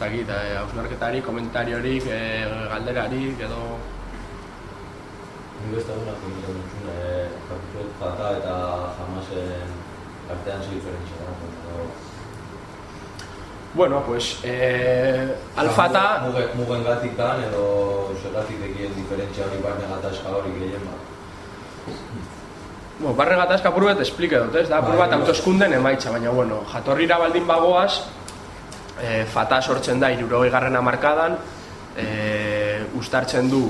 dakit, eh, hausnarketari, komentariorik, eh, galderarik, edo... Nik beste duna egiten dutxun, eh, kapituet fata eta jamasen artean zo diferentzia da. Bueno, pues, eh, alfata... Mugen, mugen gatikan edo zergatik dekien diferentzia hori barne gatazka hori gehien ba. Bueno, barre gatazka apur bat esplike dut, ez? Da, apur bat Bai, bai. autoskunden emaitza, baina, bueno, jatorrira baldin bagoaz, e, fata sortzen da irurogei garren amarkadan, e, ustartzen du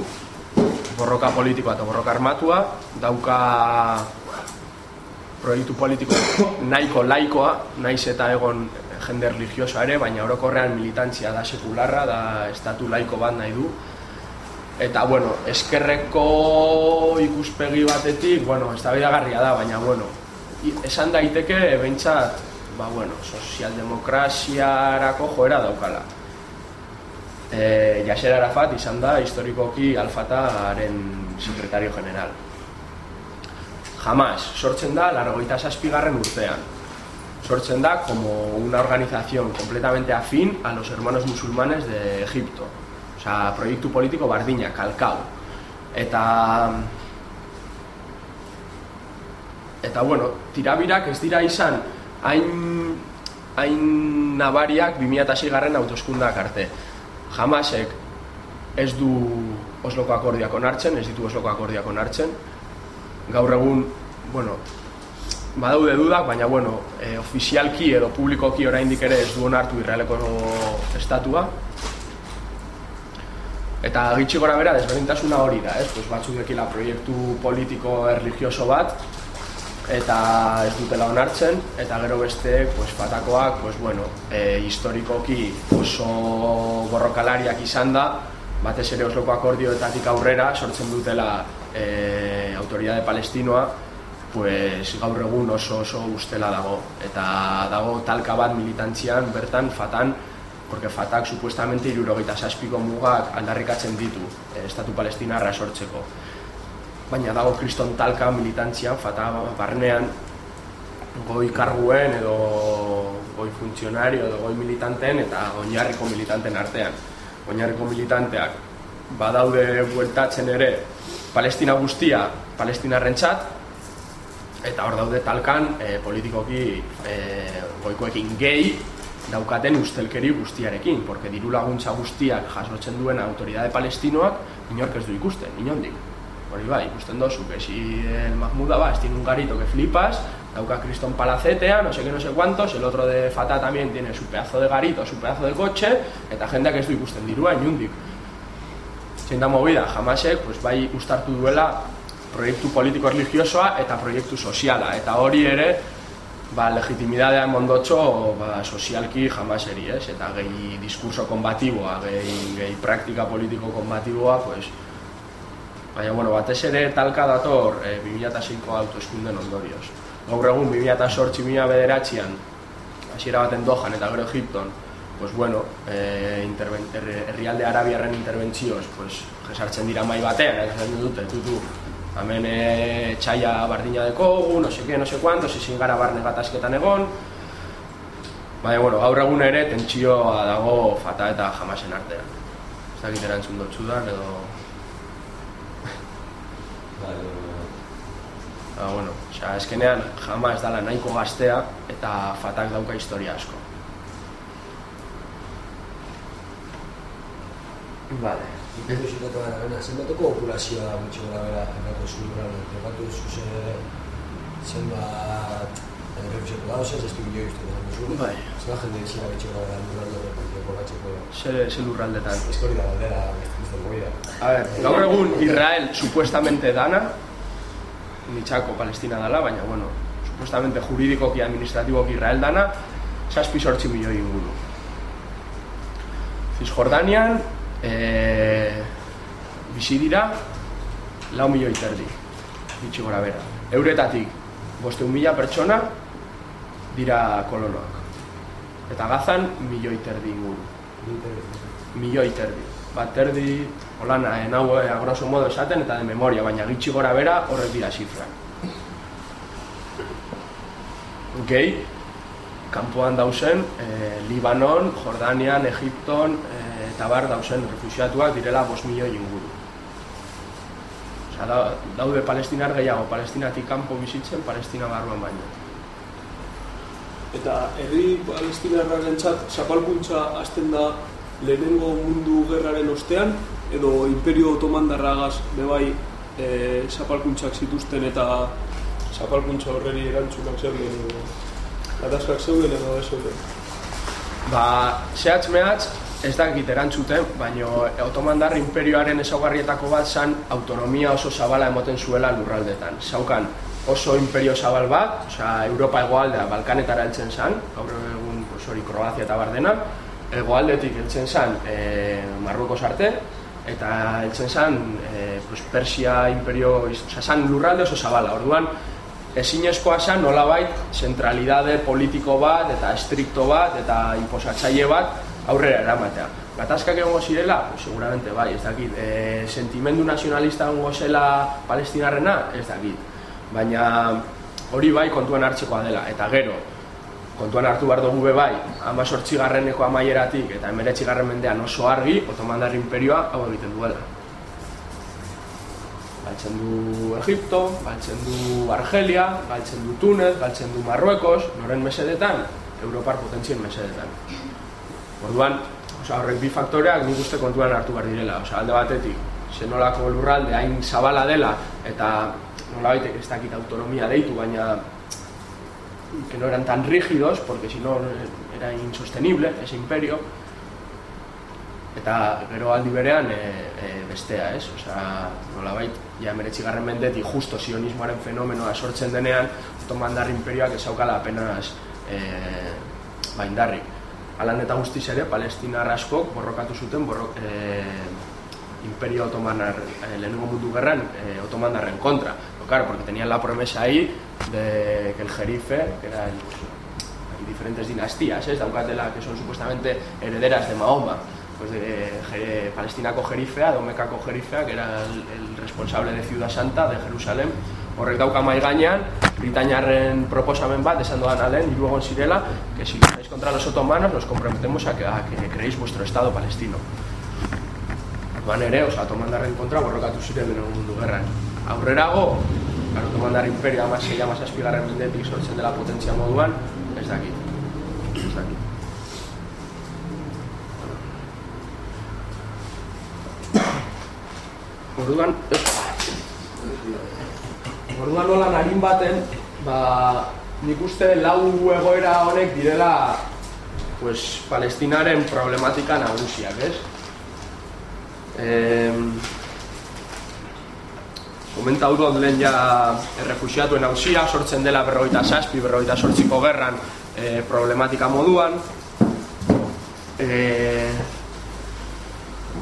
borroka politikoa eta borroka armatua, dauka proiektu politiko nahiko laikoa, naiz eta egon jende religiosoa ere, baina orokorrean militantzia da sekularra, da estatu laiko bat nahi du, Eta, bueno, eskerreko ikuspegi batetik, bueno, ez da da, baina, bueno, esan daiteke, behintzat, ba, bueno, sozialdemokraziarako joera daukala. E, Yasser Arafat izan da, historikoki alfataren sekretario general. Jamás, sortzen da, largoita zazpigarren urtean. Sortzen da como una organización completamente afín a los hermanos musulmanes de Egipto. O sea, proiektu politiko bardina, kalkau. Eta... Eta, bueno, tirabirak ez dira izan hain, hain nabariak 2006 garren autoskundak arte. Jamasek ez du Osloko akordioak onartzen, ez ditu Osloko akordioak onartzen. Gaur egun, bueno, badaude dudak, baina bueno, e, ofizialki edo publikoki oraindik ere ez du onartu Israeleko estatua. Eta gitxi gora bera, desberdintasuna hori da, ez? Pues batzuk dekila proiektu politiko erligioso bat, eta ez dutela onartzen, eta gero besteek, pues, fatakoak, pues, bueno, e, historikoki oso borrokalariak izan da, batez ere Osloko akordioetatik aurrera sortzen dutela e, autoridade palestinoa, pues, gaur egun oso oso ustela dago. Eta dago talka bat militantzian, bertan, fatan, porque Fatak supuestamente irurogeita zazpiko mugak aldarrikatzen ditu eh, Estatu Palestinarra sortzeko. Baina dago kriston talka militantzian, Fata barnean, goi karguen edo goi funtzionario edo goi militanten eta oinarriko militanten artean. Oinarriko militanteak badaude bueltatzen ere Palestina guztia Palestinarrentzat eta hor daude talkan eh, politikoki eh, goikoekin gehi daukaten ustelkeri guztiarekin, porque diru laguntza guztiak jasotzen duen autoridade palestinoak inork ez du ikusten, inondik. Hori bai, ikusten dozu, si el Mahmoud Abbas tiene un garito que flipas, dauka Criston Palacetea, no sé qué, no sé cuántos, el otro de Fatah también tiene su pedazo de garito, su pedazo de coche, eta jendeak ez du ikusten dirua inundik. Zein da movida, jamasek, pues, bai ustartu duela proiektu politiko religiosoa eta proiektu soziala, eta hori ere ba, legitimidadea mondotxo ba, sozialki jamaseri, ez? Eta gehi diskurso konbatiboa, gehi, gehi praktika politiko konbatiboa, pues, baina, bueno, batez ere talka dator e, 2006ko autoeskunden ondorioz. Gaur egun 2008 bederatzean, hasiera baten dojan eta gero Egipton, pues bueno, e, herrialde arabiarren interbentzioz, pues, jesartzen dira mai batean, esaten dute, tutu, hemen e, txaia bardina dekogu, no qué, no sé cuánto, ezin gara barne gatazketan egon, Baina, bueno, gaur egun ere tentsioa dago fata eta jamasen artean. Ez dakit erantzun dotzudan edo... Ba, bueno, osea, eskenean jama ez dala nahiko gaztea eta fatak dauka historia asko. Vale. Ikertu zutatu gara bena, zenbateko populazioa da gutxi gara bera erratu zuen Erratu zuze zenbat errefusiatu da, ozaz, ez du milioi uste da duzu. Bai. Zenbat jende izan gutxi gara bera lurralde horretatik poblatzeko. Ze, ze lurraldetan. Ez hori da galdera, goia. A ver, gaur egun Israel supuestamente dana, Nitzako Palestina dala, baina, bueno, supuestamente juridikoki, administratiboki Israel dana, saspi sortzi milioi inguru. Cisjordanian, e, bizi dira, lau milioi terdi, bitxi gora bera. Euretatik, bosteun mila pertsona dira kolonoak. Eta gazan, milioi terdi inguru milioi terdi. Bat terdi, holan, eh, nau eh, modo esaten eta de memoria, baina gitxi gora bera horrek dira zifra. Gehi, kanpoan dausen e, Libanon, Jordanian, Egipton e, eta bar dausen refusiatuak direla 5 milioi inguru. Osa, da, daude palestinar gehiago, palestinatik kanpo bizitzen, palestina barruan baino. Eta herri palestinarraren txat, zapalkuntza azten da lehenengo mundu gerraren ostean, edo imperio otomandarragaz bebai e, zapalkuntzak zituzten eta zapalkuntza horreri erantzunak zeuden edo atazkak zeuden edo ez zeuden. Ba, zehatz mehatz, ez dakit erantzuten, baino Otomandar imperioaren ezaugarrietako bat zan autonomia oso zabala emoten zuela lurraldetan. Zaukan oso imperio zabal bat, osea, Europa egoaldea Balkanetara heltzen zan, gaur egun pues, hori Kroazia eta Bardena, egoaldetik heltzen zan e, Marruekos arte, eta heltzen zan e, pues, Persia imperio, osea, zan lurralde oso zabala, orduan, ezinezkoa zen nolabait zentralidade politiko bat eta estrikto bat eta imposatzaile bat aurrera eramatea. Gatazkak egongo zirela? Pues, seguramente bai, ez dakit. E, sentimendu nazionalista egongo zela palestinarrena? Ez dakit. Baina hori bai kontuan hartzekoa dela. Eta gero, kontuan hartu behar dugu be bai, ama garreneko amaieratik eta emeretzi garren mendean oso argi, otomandar imperioa hau egiten duela. Galtzen du Egipto, galtzen du Argelia, galtzen du Tunez, galtzen du Marruekos, noren mesedetan, Europar potentzien mesedetan. Orduan, oza, horrek bi faktoreak nik uste kontuan hartu behar direla. Oza, alde batetik, zenolako lurralde hain zabala dela eta nola baitek ez dakit autonomia deitu, baina que no eran tan rígidos, porque si no era insostenible ese imperio, eta gero aldi berean e, e, bestea, ez? Osea, nola bait, ja meretzi garren mendetik justo sionismoaren fenomenoa sortzen denean, otomandar imperioak ezaukala apenas e, baindarrik alan eta guztiz ere, palestinar askok borrokatu zuten borrok, e, imperio otomanar, e, lehenengo mundu gerran, e, otomanarren kontra. Claro, porque tenían la promesa ahí de que el jerife, que eran hay diferentes dinastías, ¿eh? daukatela que son supuestamente herederas de Mahoma, pues de je, palestinako jerifea, domekako jerifea, que era el, el responsable de Ciudad Santa, de Jerusalén, horrek dauka mai gainean, Britainiarren proposamen bat, esan doan alen, egon zirela, que si lucháis contra los otomanos, nos comprometemos a que, a que creéis vuestro estado palestino. Orduan ere, oza, otomandarren kontra borrokatu ziren mundu gerran. Aurrerago, claro, otomandar imperio ama sei ama zazpigarren mendetik sortzen dela potentzia moduan, ez dakit. Ez dakit. Orduan, Orduan nola narin baten, ba, nik uste lau egoera honek direla pues, palestinaren problematika nagusiak, ez? Eh, Komenta hau dut lehen ja errefusiatuen hausia, sortzen dela berroita saspi, berroita sortziko gerran e, problematika moduan. E,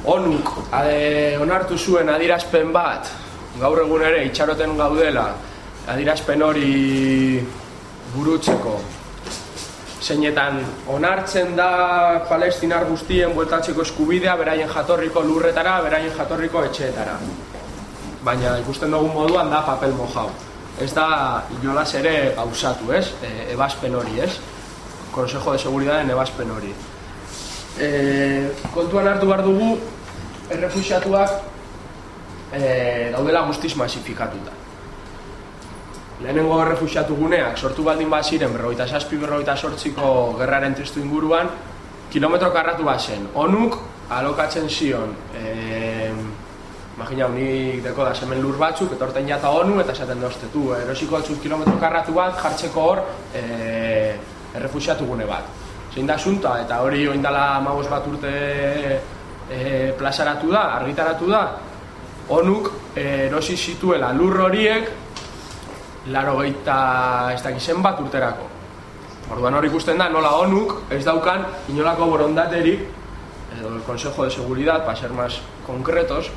onuk ade, onartu zuen adirazpen bat, gaur egun ere itxaroten gaudela adirazpen hori burutzeko zeinetan onartzen da palestinar guztien bueltatzeko eskubidea beraien jatorriko lurretara, beraien jatorriko etxeetara. Baina ikusten dugun moduan da papel mojau. Ez da inolaz ere gauzatu, ez? E, ebazpen hori, ez? Consejo de Seguridaden ebazpen hori. E, kontuan hartu behar dugu, errefusiatuak e, daudela guztiz masifikatuta. Lehenengo errefusiatu guneak sortu baldin bat ziren berroita saspi berroita sortziko gerraren tristu inguruan, kilometro karratu bat zen. Onuk alokatzen zion, e, imagina unik deko da semen lur batzuk, etorten jata onu eta esaten doztetu, erosiko batzuk kilometro karratu bat jartzeko hor e, errefusiatu gune bat. Zein da sunta, eta hori oindala magos bat urte e, plazaratu da, argitaratu da, onuk erosi zituela lur horiek laro geita ez dakizen bat urterako. Orduan hori ikusten da nola onuk ez daukan inolako borondaterik edo el Consejo de Seguridad, para ser más concretos,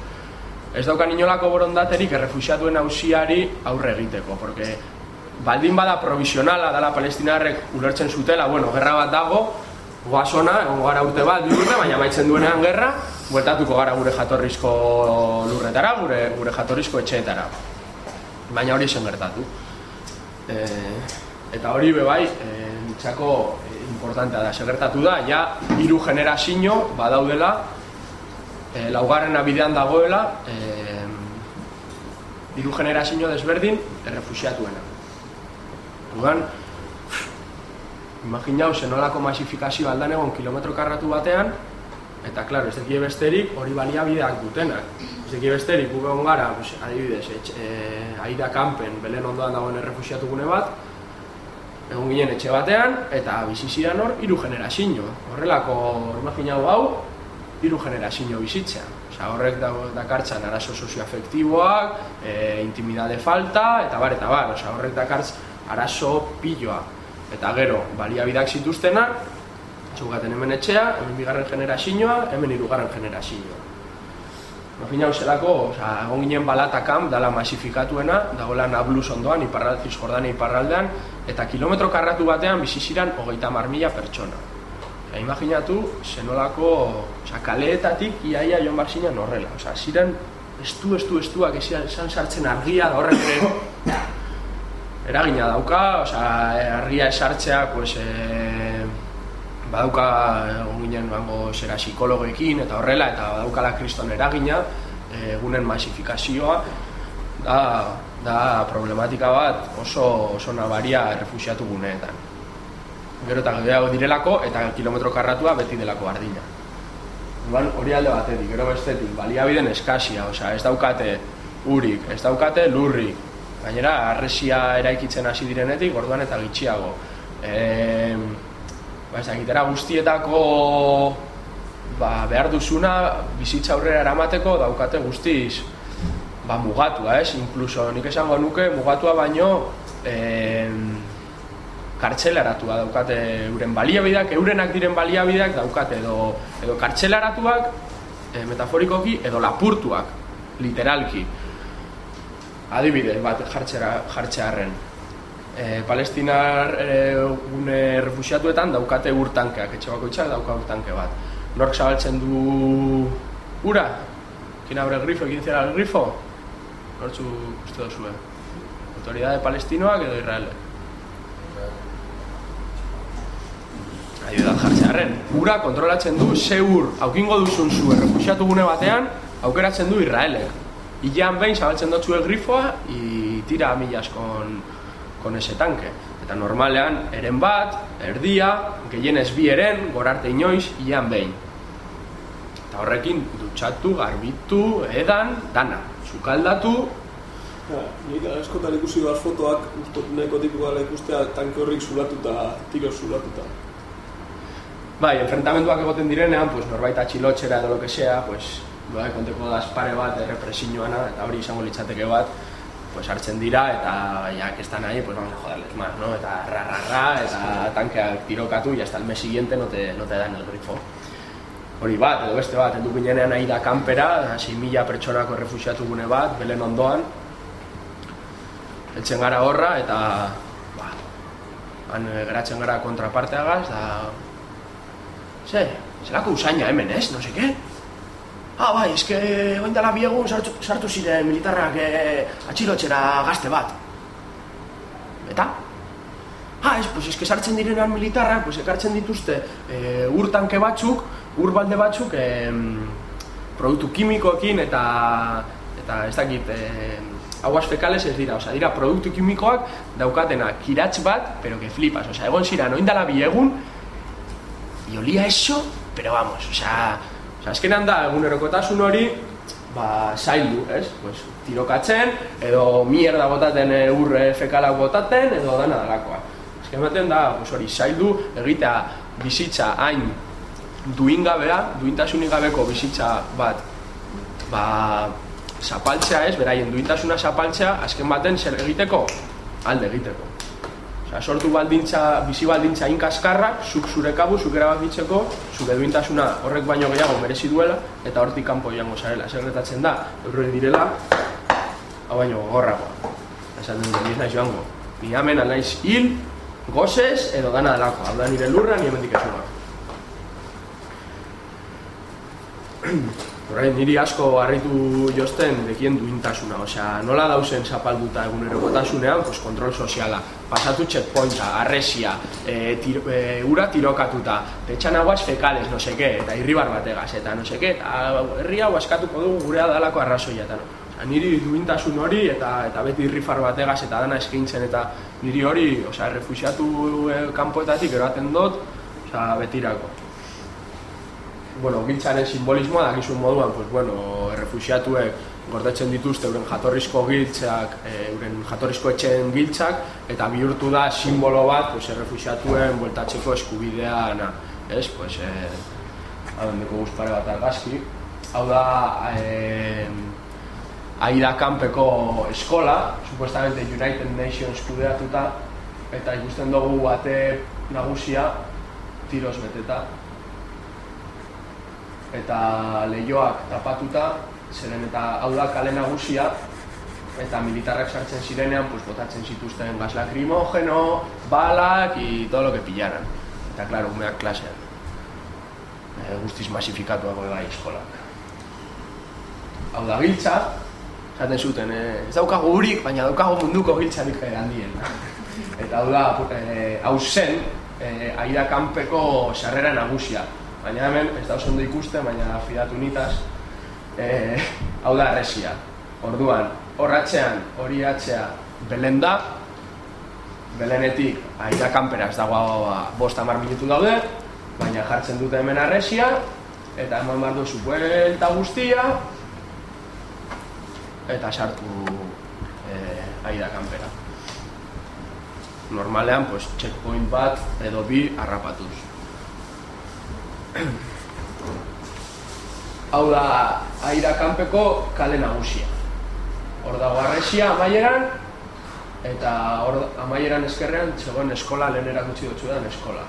ez daukan inolako borondaterik errefusiatuen hausiari aurre egiteko, porque baldin bada provisionala dala palestinarrek ulertzen zutela, bueno, gerra bat dago, egon gara urte bat, bi urte, baina maitzen duenean gerra, bueltatuko gara gure jatorrizko lurretara, gure, gure jatorrizko etxeetara. Baina hori zen gertatu. E, eta hori be bai, e, Txako eh, importantea da, segertatu da, ja, hiru generazio badaudela, e, laugarrena bidean dagoela, e, hiru generazio desberdin errefusiatuena. Orduan, imaginau, zenolako masifikazio aldan egon kilometro karratu batean, eta, klaro, ez dekie besterik hori baliabideak dutenak. Ez dekie besterik, gube egon gara, pues, adibidez, etx, e, Aida Kampen, Belen ondoan dagoen errefusiatu gune bat, egon ginen etxe batean, eta bizi zidan hor, hiru generazio. Horrelako, imaginau hau, hiru generazio bizitzea. Osea, horrek da, dakartzan arazo sozioafektiboak, e, intimidade falta, eta bar, eta bar. Osea, horrek dakartz arazo piloa. Eta gero, baliabideak zituztenak, txugaten hemen etxea, hemen bigarren generazioa, hemen hirugarren generazioa. Imagina zelako, osea, egon ginen balatakan, dala masifikatuena, dagoela Nablus ondoan, iparral, Cisjordania iparraldean, eta kilometro karratu batean bizi ziren hogeita mar mila pertsona. Osea, imaginatu, zenolako, osea, kaleetatik iaia joan bar zinen horrela. Osea, ziren estu, estu, estuak esan sartzen argia da horrek ere. Eragina dauka, osea, argia esartzea, pues, e, badauka egon ginen bango zera psikologoekin eta horrela eta badaukala kriston eragina egunen masifikazioa da, da problematika bat oso, oso nabaria errefusiatu guneetan. Gero eta gehiago direlako eta kilometro karratua beti delako ardina Duan, hori alde batetik, gero bestetik, baliabiden eskasia, osea, ez daukate urik, ez daukate lurrik, gainera arresia eraikitzen hasi direnetik, orduan eta gitxiago. E, ba, ez dakitera guztietako ba, behar duzuna bizitza aurrera eramateko daukate guztiz ba, mugatua, ez? Inkluso nik esango nuke mugatua baino em, kartxelaratua daukate euren baliabideak, eurenak diren baliabideak daukate edo, edo kartxelaratuak e, metaforikoki edo lapurtuak, literalki. Adibide bat jartzera, jartzearen. E, Palestinar e, gune refusiatuetan daukate urtankeak, etxe bakoitzak dauka urtanke bat. Nork zabaltzen du ura? Kin abre el grifo, kin zera el grifo? Nortzu uste dozue? Autoridade palestinoak edo Israelek? Ayuda jartzearen. Ura kontrolatzen du ze ur aukingo duzun zu errefusiatu gune batean, aukeratzen du Israelek. Ilean behin zabaltzen dutzu el grifoa, y tira millas con, con ese tanque. Eta normalean, eren bat, erdia, gehienez bi eren, gorarte inoiz, ilean behin. Eta horrekin dutxatu, garbitu, edan, dana. Zukaldatu, Ja, nik askotan ikusi bat fotoak, ustot nahiko tipikoa ikustea tanke horrik zulatuta, tiro zulatuta. Bai, enfrentamenduak egoten direnean, pues, norbait atxilotxera edo lo que sea, pues, bai, konteko da pare bat errepresioana, eta hori izango litzateke bat, pues, hartzen dira, eta ya que están ahí, pues vamos a joderles más, ¿no? Eta ra, ra, ra, eta tankeak tirokatu, y hasta el mes siguiente no te, no te dan el grifo. Hori bat, edo beste bat, heldu ginenean ahi da kanpera, hasi mila pertsonako errefusiatu gune bat, belen ondoan, Eltzen gara horra eta ba, han eh, geratzen gara kontraparteagaz da Ze, zelako usaina hemen ez, no seke? Ah, bai, eske oin dela biegun sartu, sartu ziren militarrak e, atxilotxera gazte bat Eta? Ah, ez, pues eske sartzen direnean militarrak, pues ekartzen dituzte e, ur tanke batzuk, ur balde batzuk e, produktu kimikoekin eta eta ez dakit e, aguas fecales ez dira, osea, dira produktu kimikoak daukatena kiratz bat, pero que flipas, osea, egon ziren oindala bi egun, y olía eso, pero vamos, osea, osea, eskenan da, egunerokotasun hori, ba, zaildu, ez? Pues, tirokatzen, edo mierda botaten e, urre fekalak botaten, edo dana dalakoa. Esken da, pues, hori, zaildu, egitea bizitza hain duingabea, duintasunik gabeko bizitza bat, ba, zapaltzea ez, beraien duintasuna zapaltzea, azken baten zer egiteko, alde egiteko. Osea, sortu baldintza, bizi baldintza inkaskarrak, zuk zure kabu, zuk erabakitzeko, zure duintasuna horrek baino gehiago merezi duela, eta hortik kanpo joango zarela. Zer gertatzen da, eurre direla, hau baino gogorragoa. Esaten dut, ni ez naiz joango. Ni hemen alaiz hil, gozez, edo dana delako. Hau da nire lurra, ni hemendik ez Horrein, niri asko harritu josten dekien duintasuna, osea, nola dauzen zapalduta egunerokotasunean, pues, kontrol soziala, pasatu checkpointa, arresia, e, tir, e, ura tirokatuta, tetxan aguas fekales, no seke, eta irribar bategaz, eta no seke, eta herri hau askatuko dugu gurea dalako arrazoia, eta no. Osea, niri duintasun hori, eta eta beti irrifar bategaz, eta dana eskaintzen, eta niri hori, osea, refusiatu e, kanpoetatik eroaten dut, osea, betirako bueno, giltzaren simbolismoa dakizun moduan, pues, bueno, errefusiatuek gordetzen dituzte euren jatorrizko giltzak, e, euren jatorrizko etxeen giltzak, eta bihurtu da simbolo bat, pues, errefusiatuen bueltatzeko eskubidea, na, ez, pues, e, hau dendeko guzpare bat argazki, hau da, e, Aida Kanpeko eskola, supuestamente United Nations kudeatuta, eta ikusten dugu bate nagusia tiroz beteta, eta lehioak tapatuta, zeren eta hau da kale nagusia, eta militarrak sartzen zirenean, pues, botatzen zituzten gas lacrimógeno, balak, y todo lo que pillaran. Eta, claro, umeak klasean. E, guztiz masifikatuago bai eskolak. Hau da giltza, zaten zuten, e, ez daukagu urik, baina daukagu munduko giltzarik handien. Eta hau da, e, hau zen, e, aira kanpeko sarrera nagusia baina hemen ez da ondo ikusten, baina fidatu nitaz, e, hau da arresia. Orduan, horratzean hori atzea belen da, belenetik aira kanpera ez dago ba, bost amar minutu daude, baina jartzen dute hemen arresia, eta eman behar duzu buelta guztia, eta sartu e, aira kanpera. Normalean, pues, checkpoint bat edo bi harrapatuz. Hau da, aira kanpeko kale nagusia. Hor dago arresia amaieran, eta hor amaieran eskerrean zegoen eskola lehen erakutsi dutxu eskola.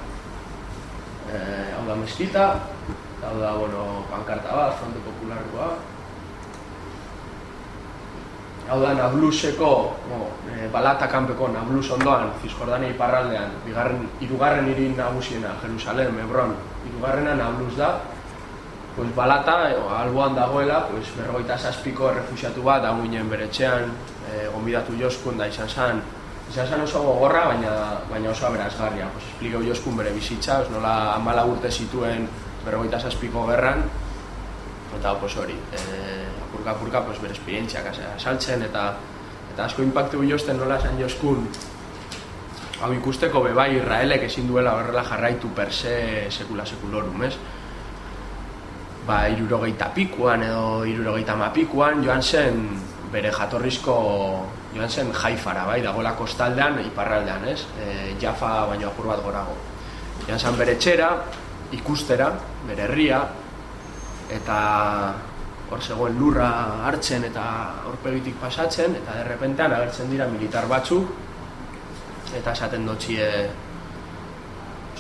E, hau da meskita, hau da, bueno, pankarta bat, fronte popularkoa. Hau da, Nabluseko, no, e, balata kanpeko Nablus ondoan, Cisjordania iparraldean, bigarren, irugarren irin nagusiena, Jerusalem, Hebron, irugarrena Nablus da, pues balata, o, alboan dagoela, pues berrogeita zazpiko errefusiatu bat, hau ginen bere etxean, e, onbidatu joskun da izan zen, izan zen oso gogorra, baina, baina oso aberazgarria. Pues, esplikeu joskun bere bizitza, os nola amala urte zituen berrogeita zazpiko gerran, eta pues hori, e, apurka apurka pues, bere esperientziak saltzen, eta eta asko impactu josten nola esan joskun, hau ikusteko bebai Israelek ezin duela horrela jarraitu per se sekula sekulorum, ez? ba, irurogeita pikuan edo irurogeita mapikuan joan zen bere jatorrizko joan zen jaifara, bai, dagoela kostaldean, iparraldean, ez? E, jafa baino apur bat gorago. Joan zen bere txera, ikustera, bere herria, eta hor zegoen lurra hartzen eta horpegitik pasatzen, eta derrepentean agertzen dira militar batzuk, eta esaten dotxie,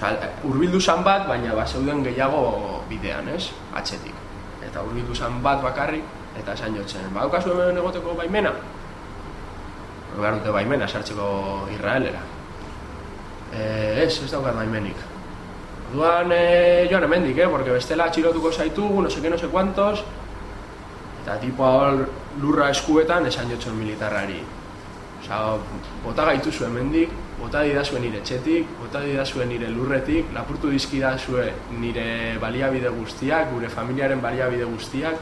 Osa, urbildu zan bat, baina ba, zeuden gehiago bidean, ez? Atxetik. Eta urbildu zan bat bakarrik, eta esan jotzen, ba, daukazu hemen egoteko baimena? Behar dute baimena, sartzeko Israelera. E, ez, ez daukat baimenik. Orduan, e, joan hemendik, eh? Porque bestela txilotuko zaitugu, no seke, no se kuantos, eta tipo hor lurra eskuetan esan jotzen militarrari. Osa, bota gaitu zuen mendik, bota didazue nire etxetik, bota didazue nire lurretik, lapurtu dizkidazue nire baliabide guztiak, gure familiaren baliabide guztiak,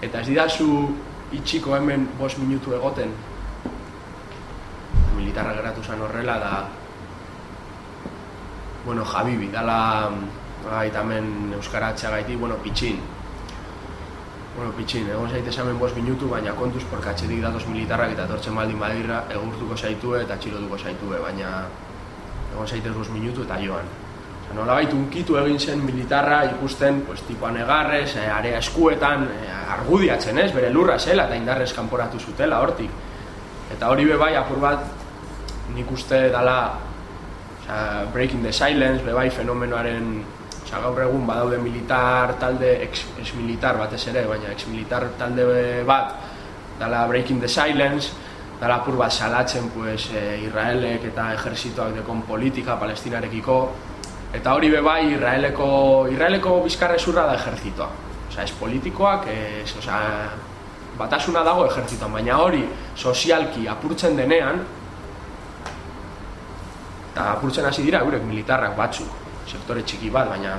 eta ez didazu itxiko hemen bos minutu egoten. Militarra geratu zen horrela da, bueno, Jabibi, dala, gaita hemen Euskara gaitik, bueno, pitxin, Bueno, pitxin, egon zaite esamen bost minutu, baina kontuz porka atxetik datoz militarrak eta tortzen baldin badira egurtuko zaitue eta txilotuko zaitue, baina egon zaite bost minutu eta joan. Osa, nola baitu unkitu egin zen militarra ikusten, pues, tipuan egarrez, e, area eskuetan, e, argudiatzen ez, bere lurra zela eta indarrez kanporatu zutela hortik. Eta hori bebai apur bat nik uste dala osa, Breaking the Silence, bebai fenomenoaren Osa, gaur egun badaude militar talde, ex-militar batez ere, baina ex-militar talde bat, dala Breaking the Silence, dala pur bat salatzen pues, e, Israelek eta ejerzitoak dekon politika palestinarekiko, eta hori be bai Israeleko, Israeleko bizkarrezurra da ejerzitoa. Osea, ez politikoak, ez, osea, batasuna dago ejertzitoan, baina hori sozialki apurtzen denean, eta apurtzen hasi dira eurek militarrak batzuk, sektore txiki bat, baina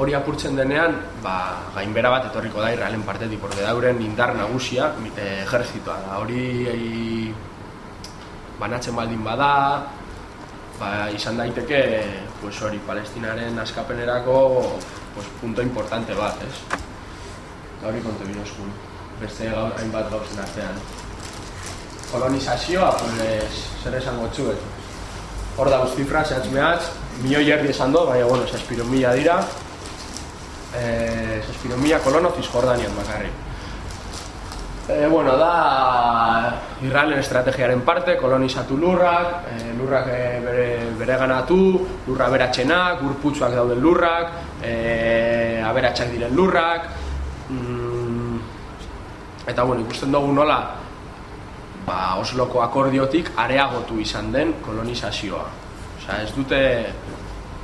hori apurtzen denean, ba, gainbera bat etorriko da Israelen partetik, porque da euren indar nagusia eh, ejertzitoa da. Hori ei, banatzen baldin bada, ba, izan daiteke pues hori palestinaren askapenerako pues, punto importante bat, ez? Eta hori kontu binozkun, beste gaur, hainbat gauzen artean. Kolonizazioa, pues, zer esango txuet. Hor da guztifra, zehatz mehatz, milioi erdi esan do, baina, bueno, zazpiro mila dira. Eh, zazpiro mila kolono Cisjordanian bakarrik. E, bueno, da Israelen estrategiaren parte, kolonizatu lurrak, e, lurrak e, bere, bere ganatu, lurra beratxenak, urputsuak dauden lurrak, e, aberatxak diren lurrak, mm, eta bueno, ikusten dugu nola, ba, Osloko akordiotik areagotu izan den kolonizazioa. Osea, ez dute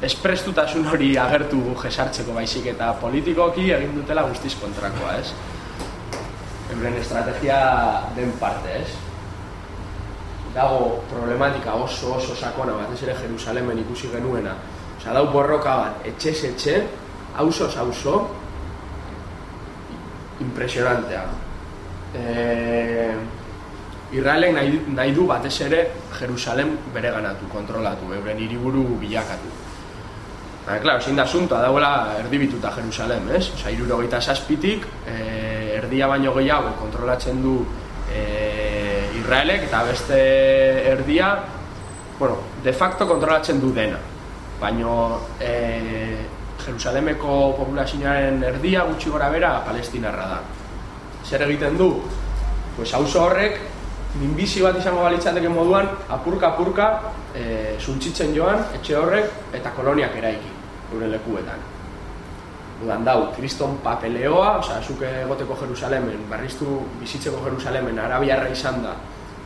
esprestutasun hori agertu jesartzeko baizik eta politikoki egin dutela guztiz kontrakoa, ez? euren estrategia den parte, ez? Dago problematika oso oso sakona batez ere Jerusalemen ikusi genuena. Osea, dau borroka bat etxez etxe, auzo auzo impresionantea. Eh, Israelek nahi, nahi du batez ere Jerusalem bereganatu, kontrolatu, euren hiriburu bilakatu. Baina, klaro, zein da asuntoa, dagoela erdibituta Jerusalem, ez? Osa, irurogeita saspitik, e, erdia baino gehiago kontrolatzen du e, Israelek, eta beste erdia, bueno, de facto kontrolatzen du dena. Baina, e, Jerusalemeko populazioaren erdia gutxi gora bera palestinarra da. Zer egiten du? Pues auzo horrek, minbizi bat izango balitzateke moduan, apurka-apurka, e, suntzitzen joan, etxe horrek, eta koloniak eraiki, euren lekuetan. Udan dau, kriston papeleoa, osea, zuke egoteko Jerusalemen, barriztu bizitzeko Jerusalemen, arabiarra izan da,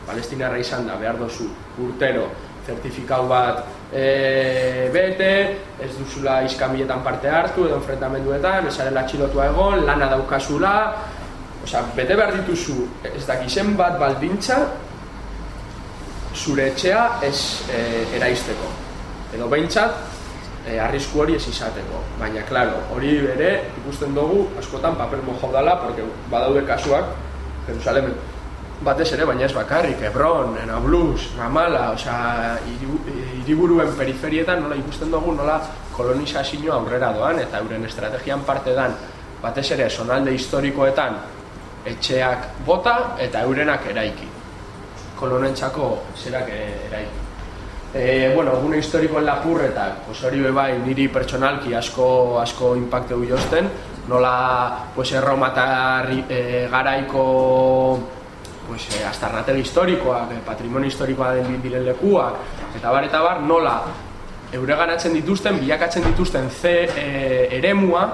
palestinarra izan da, behar dozu, urtero, zertifikau bat e, bete, ez duzula izkamiletan parte hartu, edo enfrentamenduetan, esarela txilotua egon, lana daukazula, osea, bete behar dituzu, ez dakizen bat baldintza, zure etxea ez e, eraizteko. Edo behintzat, e, arrisku hori ez izateko. Baina, klaro, hori ere ikusten dugu askotan papel mojo dala, porque badaude kasuak, Jerusalem batez ere, baina ez bakarrik, Hebron, Nablus, Ramala, osea, hiriburuen periferietan nola ikusten dugu nola kolonizazio aurrera doan, eta euren estrategian parte dan, batez ere, sonalde historikoetan, etxeak bota eta eurenak eraiki. Kolonentzako zerak eraiki. E, bueno, gune historikoen lapurretak, pues hori bai niri pertsonalki asko asko impacteu josten, nola pues erromatar e, garaiko pues e, astarnategi historikoak, e, patrimonio historikoa den diren lekuak, eta bar eta bar nola eure ganatzen dituzten, bilakatzen dituzten ze e, eremua,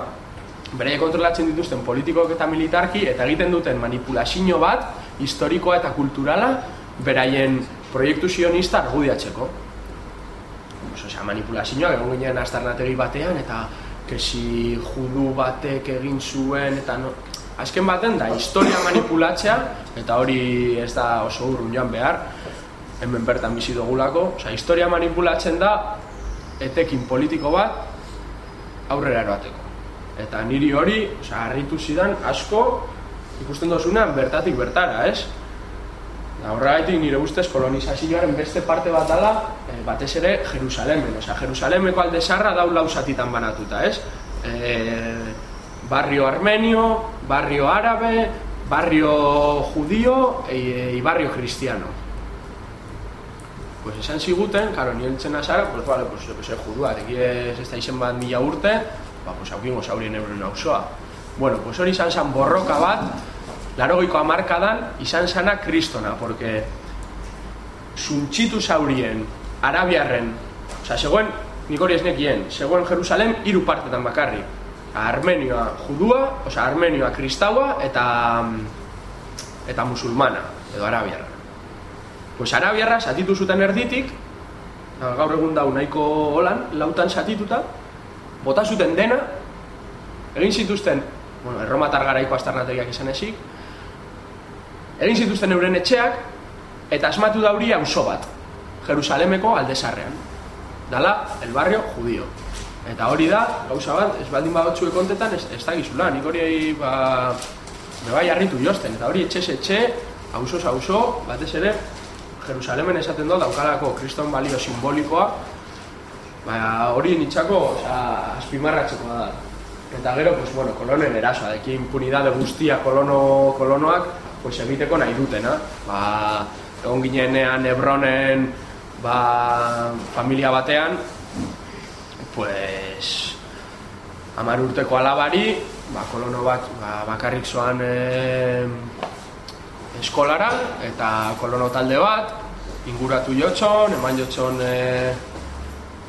bere kontrolatzen dituzten politikoak eta militarki, eta egiten duten manipulazio bat, historikoa eta kulturala, beraien proiektu sionista argudiatzeko. Osea, manipulazioak egon ginen astarnategi batean eta kesi judu batek egin zuen eta no, azken baten da historia manipulatzea eta hori ez da oso urrun joan behar. Hemen bertan bizi dugulako. Osea, historia manipulatzen da etekin politiko bat aurrera eroateko eta niri hori, osea, harritu zidan asko ikusten dozunan bertatik bertara, ez? Horregaitik nire ustez kolonizazioaren beste parte bat dala e, batez ere Jerusalemen. Osea, Jerusalemeko alde sarra dau lau zatitan banatuta, ez? E, barrio armenio, barrio árabe, barrio judio e, e barrio cristiano. Pues esan ziguten, karo, nire entzen azara, pues vale, pues sé, judua, ez da izen bat mila urte, ba, pues haukingo zaurien euren hauzoa. Bueno, pues hori izan zan borroka bat, larogeiko amarkadan izan zana kristona, porque suntxitu zaurien, arabiarren, oza, zegoen, nik hori ez nekien, zegoen Jerusalem hiru partetan bakarri. Armenioa judua, oza, armenioa kristaua eta eta musulmana, edo arabiarra. Pues arabiarra satitu zuten erditik, gaur egun dau nahiko holan, lautan satituta, bota zuten dena, egin zituzten bueno, erromatar garaiko astarnategiak izan ezik, egin zituzten euren etxeak, eta asmatu dauri auzo bat, Jerusalemeko aldesarrean. Dala, el barrio judio. Eta hori da, gauza bat, ez baldin badotxue kontetan, ez, ez da gizula, nik hori ba, me bai harritu josten, eta hori etxe etxe, auzoz auzo, batez ere, Jerusalemen esaten do, daukalako kriston balio simbolikoa, ba, hori nitxako, oza, azpimarratzeko da. Eta gero, pues, bueno, kolonen erasoa, deki impunidade guztia kolono, kolonoak, pues, egiteko nahi dutena. Ba, egon ginenean Ebronen ba, familia batean, pues, amar urteko alabari, ba, kolono bat ba, bakarrik zoan e, eskolara, eta kolono talde bat, inguratu jotxon, eman jotxon e,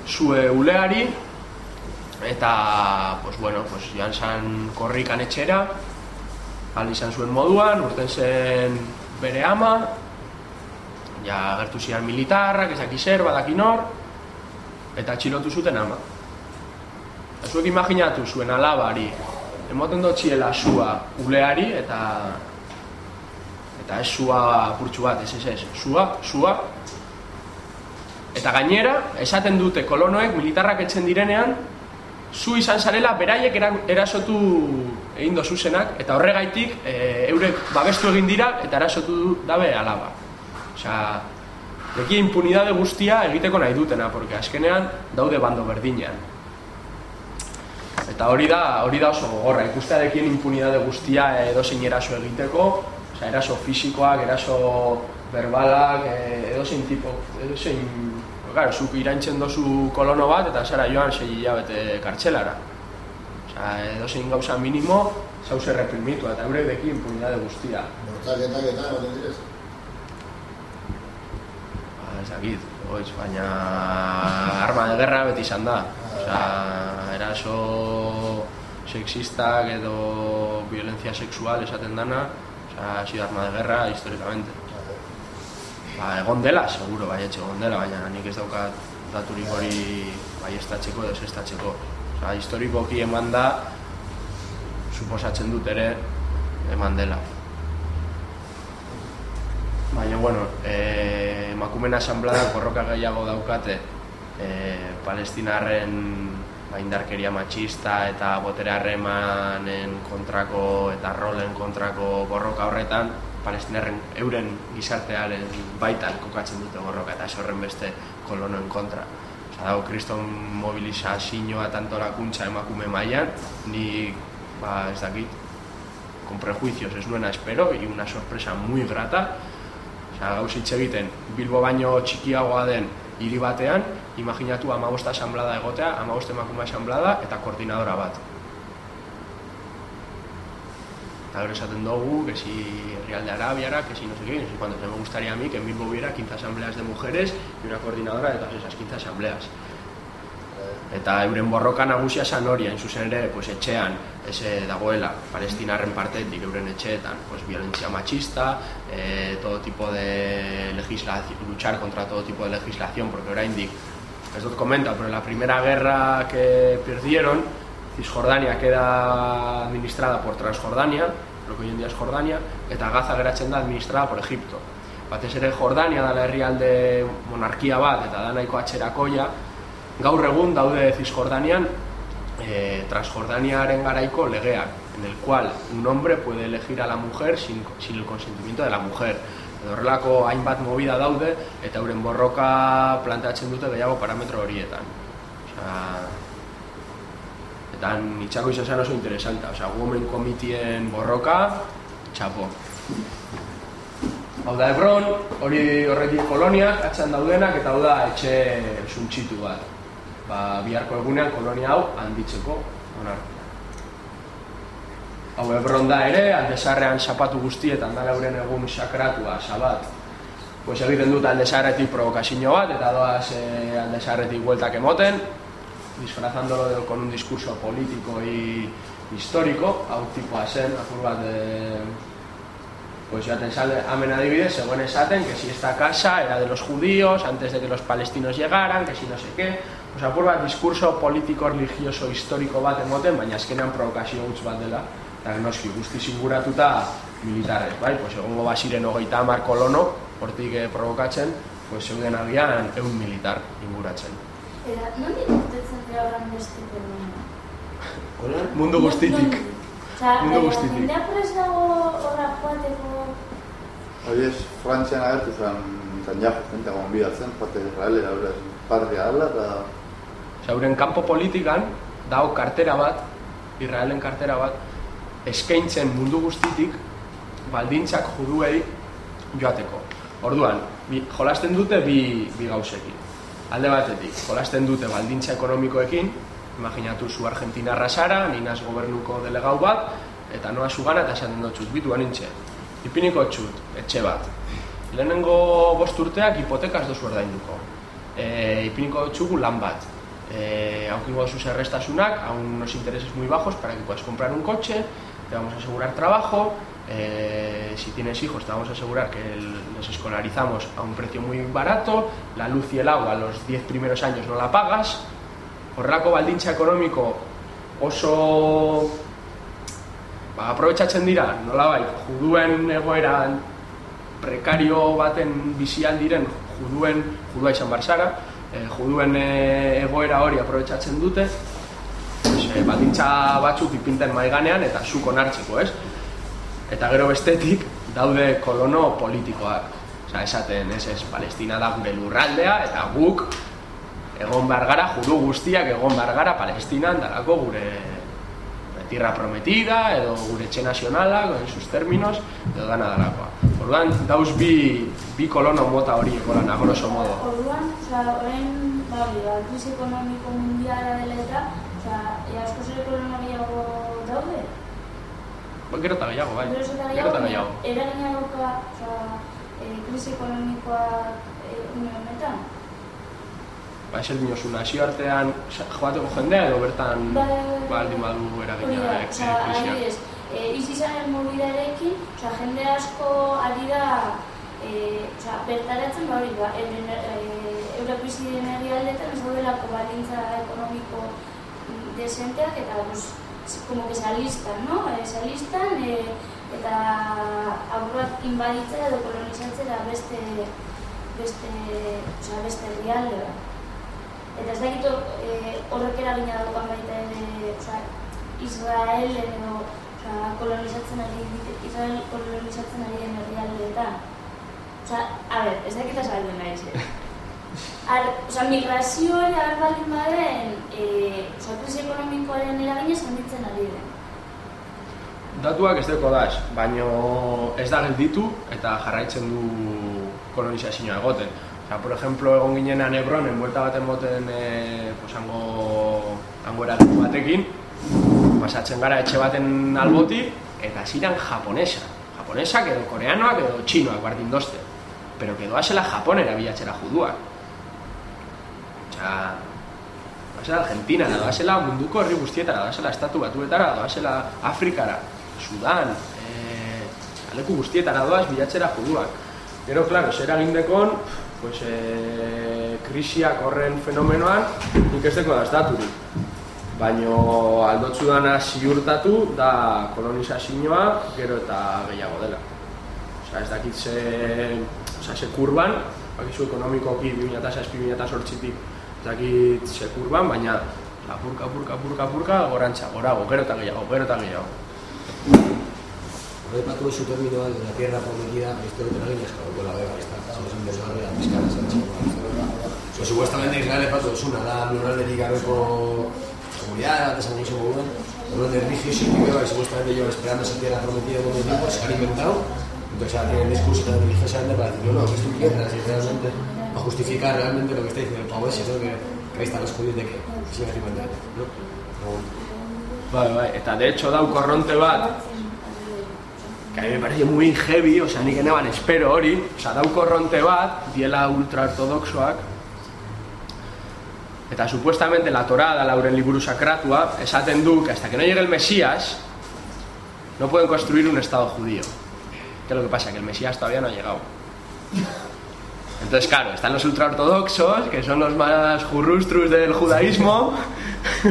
zue uleari, eta, pues, bueno, pues, joan zan korrikan etxera, al izan zuen moduan, urten zen bere ama, ja gertu zian militarrak, ezak izer, badakin hor, eta txilotu zuten ama. Zuek imaginatu zuen alabari, emoten dotxiela sua uleari, eta eta ez sua apurtxu bat, ez ez ez, sua, sua, eta gainera, esaten dute kolonoek, militarrak etzen direnean, zu izan zarela beraiek erasotu egin zuzenak eta horregaitik e, eurek babestu egin dira eta erasotu dabe alaba. Osea, Eki impunidade guztia egiteko nahi dutena, porque azkenean daude bando berdinean. Eta hori da, hori da oso gogorra, ikustearekin impunidade guztia edo zein eraso egiteko, osea, eraso fisikoak, eraso verbalak, edo zein tipo, edo claro, zuk irantzen dozu kolono bat eta zara joan sei hilabete kartxelara. Osea, edo zein gauza minimo, zauze reprimitu, eta eure deki impunidade guztia. Mortaketak eta ematen direz? ez dakit, oiz, baina arma de guerra beti izan da. Osa, eraso sexistak edo violencia sexual esaten dana, osa, hasi arma de guerra historikamente. Ba, egon dela, seguro, bai etxe egon dela, baina nik ez daukat daturik hori bai estatzeko edo estatzeko. Osa, historikoki eman da, suposatzen dut ere, eman dela. Baina, bueno, e, emakumen asamblada korroka gehiago daukate e, palestinarren indarkeria matxista eta botere harremanen kontrako eta rolen kontrako borroka horretan palestinarren euren gizartearen baitan kokatzen dute borroka eta horren beste kolonoen kontra. Osa dago, kriston mobilizazioa tanto lakuntza emakume mailan, ni, ba, ez dakit, con prejuicios ez nuena espero, y una sorpresa muy grata, Osea, gauz hitz egiten, Bilbo baino txikiagoa den hiri batean, imaginatu amabosta asamblada egotea, amabosta emakume asamblada eta koordinadora bat. Eta gero esaten dugu, que si Real Arabiara, que si no sé qué, no sé cuándo, me gustaría a mí que en Bilbo hubiera 15 asambleas de mujeres y una coordinadora de todas esas 15 asambleas. Eta euren borroka nagusia san hori, hain zuzen ere, pues, etxean, ese dagoela, palestinarren partetik euren etxeetan, pues, violentzia machista, eh, todo tipo de legislación, luchar contra todo tipo de legislación, porque oraindik, ez dut comenta, pero en la primera guerra que perdieron, Cisjordania queda administrada por Transjordania, lo que hoy en día es Jordania, eta Gaza geratzen da administrada por Egipto. Batez ere Jordania da herrialde monarkia bat, eta da nahiko atxerakoia, gaur egun daude Cisjordanian eh, Transjordaniaren garaiko legeak, en el cual un hombre puede elegir a la mujer sin, sin el consentimiento de la mujer. Horrelako hainbat movida daude eta euren borroka planteatzen dute gehiago parametro horietan. Osea, eta nitxako izan zen oso interesanta, osea, women komitien borroka, txapo. Hau da Ebron, hori horretik koloniak, atxan daudenak, eta hau da etxe suntxitu bat ba, biharko egunean kolonia hau handitzeko onartu. Hau ebron da ere, aldesarrean zapatu guztietan da lauren egun sakratua, sabat. Pues egiten dut aldesarretik provokazio bat, eta doaz eh, aldesarretik bueltak emoten, disfrazándolo con un discurso político y histórico, hau tipoa zen, apur bat de... Pues ya sale amen adibidez, según esaten, que si esta casa era de los judíos antes de que los palestinos llegaran, que si no sé qué, Osa, apur bat, diskurso politiko, religioso, historiko bat emoten, baina azkenean provokazio huts bat dela, eta noski guzti zinguratuta militarrez, bai? Pues egongo basiren hogeita hamar kolono, hortik eh, provokatzen, pues zeuden agian egun militar inguratzen. Eta, nondik urtetzen dira horren beste permena? Hola? Mundu guztitik. Mundu eh, guztitik. jendea prest dago horra joateko... Adibidez, Frantzian agertu zen, zen ja, jente gonbidatzen, joate Israelera, beraz, patria dela, eta Osea, euren kanpo politikan, dago kartera bat, Israelen kartera bat, eskaintzen mundu guztitik, baldintzak juduei joateko. Orduan, bi, jolasten dute bi, bi gauzekin. Alde batetik, jolasten dute baldintza ekonomikoekin, imaginatu zu Argentinarra zara, ninaz gobernuko delegau bat, eta noa zugana eta esaten dut bitu anintxe. Ipiniko txut, etxe bat. Lehenengo bost urteak hipotekaz dozu ordainduko. E, ipiniko txugu lan bat. Eh, aunque sus arrestasunak a unos intereses muy bajos para que puedas comprar un coche, te vamos a asegurar trabajo, eh, si tienes hijos te vamos a asegurar que les escolarizamos a un precio muy barato, la luz y el agua los 10 primeros años no la pagas, horrelako baldintza ekonomiko oso ba, aprobetsatzen dira, nolabait, juduen egoeran prekario baten bizial diren juduen, judua izan barzara, eh, juduen eh, egoera hori aprobetsatzen dute, pues, eh, baldintza batzuk ipinten maiganean eta zuk onartzeko, ez? Eta gero bestetik daude kolono politikoak. Osea, esaten, ez, ez, Palestina da gure lurraldea eta guk egon behar gara, judu guztiak egon behar gara Palestinan dalako gure tierra prometida edo gure etxe nazionala, en sus términos, edo dana dalakoa. Orduan, dauz bi, bi kolono mota hori ekolan, a grosso modo. Orduan, osea, orain, ba, hori, ba, ekonomiko mundiala dela eta, osea, e, askoz ere kolono Gero eta gehiago, bai. Gero eta gehiago, gehiago. eragina dauka, osea, e, krisi ekonomikoa e, une honetan? Ba, ez dinozu nazioartean sa- joateko jendea edo bertan bai. baldin badu eragina eh, osea, krisiak. e, izizaren mobidarekin, osea, jende asko ari da, e, osea, bertaratzen, ba hori, ba, euren, e, Europisiden herrialdetan ez daudelako baldintza ekonomiko mm, desenteak, eta, pues, como que se alistan, no? E, se alistan, e, eta aurrak inbaditzea edo kolonizatzera beste, beste, osea, beste herrialde bat. Eta ez dakit eh, horrek eragina daukan baita ere, osea, Israel edo osea, kolonizatzen ari Israel kolonizatzen ari den herrialdeetan. Osea, a ber, ez dakit azaldu naiz. eh? Ar, osea, migrazioa agar baldin baden, eh, osea, krisi ekonomikoaren eragina handitzen ari den. Datuak ez deko daz, baino ez da gelditu eta jarraitzen du kolonizazioa egoten. Osea, por ejemplo, egon ginenan Hebronen, buelta baten moten, e, pues, hango, hango batekin, pasatzen gara etxe baten alboti, eta ziren japonesa. Japonesak edo koreanoak edo txinoak bardin doste. Pero que doazela japonera bilatzera juduak. Osea, doazela Argentinara, doazela munduko herri guztietara, doazela estatu batuetara, doazela Afrikara, Sudan, eh, aleku guztietara doaz bilatzera juduak. Gero, klaro, zer agindekon, pues, eh, krisiak horren fenomenoan, nik ez deko daturik. Baino aldotzu dana ziurtatu da kolonizazioa gero eta gehiago dela. Osea, ez dakit ze, osea, ze kurban, bakizu ekonomikoki 2006-2008tik ez dakit ze kurban, baina apurka, apurka, apurka, apurka, gorantza, gorago, gero eta gehiago, gero eta gehiago. Hori patu su término de la tierra prometida, esto de la línea es con la guerra, está, somos un desgarre a pescar a Sánchez. So, supuestamente Israel patu es una, da lurralderik gabeko seguridad, antes han dicho muy bien, pero de religioso y que supuestamente llevan esperando esa tierra prometida mucho tiempo, se han inventado, entonces ahora tienen el discurso tan religiosamente para decir, no, no, que es tu tierra, si realmente, a justificar realmente lo que está diciendo el pavo ese, ¿no? que, que están los judíos de que sigan inventando, ¿no? Bueno. Bai, bai, eta de hecho dau korronte bat, que a mí me parece muy heavy, o sea, nik eneban espero hori, o sea, dau korronte bat, diela ultraortodoxoak, eta supuestamente la Torá da lauren liburu sakratua, esaten du que hasta que no llegue el Mesías, no pueden construir un Estado judío. ¿Qué es lo que pasa? Que el Mesías todavía no ha llegado. Entonces, claro, están los ultraortodoxos, que son los más jurrustrus del judaísmo,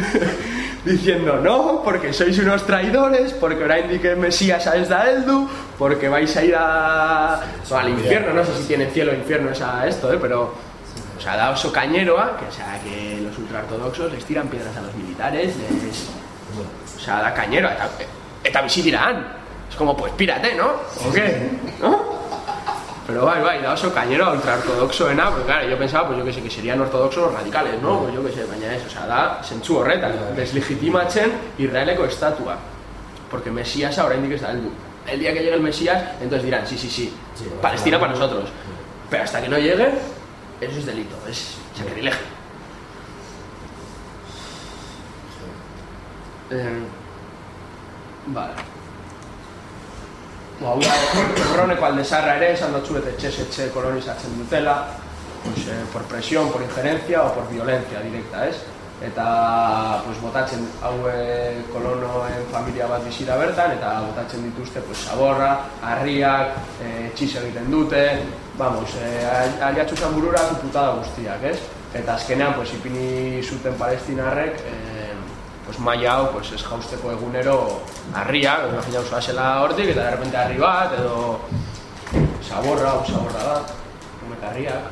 diciendo no, porque sois unos traidores, porque oraindik el Mesías es da heldu, porque vais a ir a, o al infierno, no sé si tiene cielo o infierno esa esto, eh, pero o sea, da oso cañeroa, que o sea, que los ultraortodoxos les tiran piedras a los militares, les, o sea, da cañeroa, eta, eta dirán. Es como, pues pírate, ¿no? ¿O qué? ¿No? Pero bai, bai, da oso cañero ultraortodoxoena, porque claro, yo pensaba, pues yo que sé, que serían ortodoxos radicales, ¿no? Pues yo que sé, baina ez, o sea, da, zentzu horretan, deslegitimatzen Israeleko estatua. Porque Mesías ahora indica está el El día que llegue el Mesías, entonces dirán, sí, sí, sí, Sí, Palestina para nosotros. Pero hasta que no llegue, eso es delito, es sacrilegio. Eh, vale. Ba, hau da, Hebroneko aldezarra ere, esan dutzu eta etxez etxe kolonizatzen dutela, pues, eh, por presión, por injerencia o por violencia directa, ez? Eta pues, botatzen hau eh, kolonoen familia bat bizi da bertan, eta botatzen dituzte pues, saborra, harriak, eh, txiz egiten dute, vamos, eh, aliatzu zan burura putada guztiak, ez? Eta azkenean, pues, ipini zuten palestinarrek, eh, pues maila hau pues, ez jausteko egunero harria, imagina oso zela hortik, eta de repente harri bat, edo saborra, o saborra bat, umek harriak.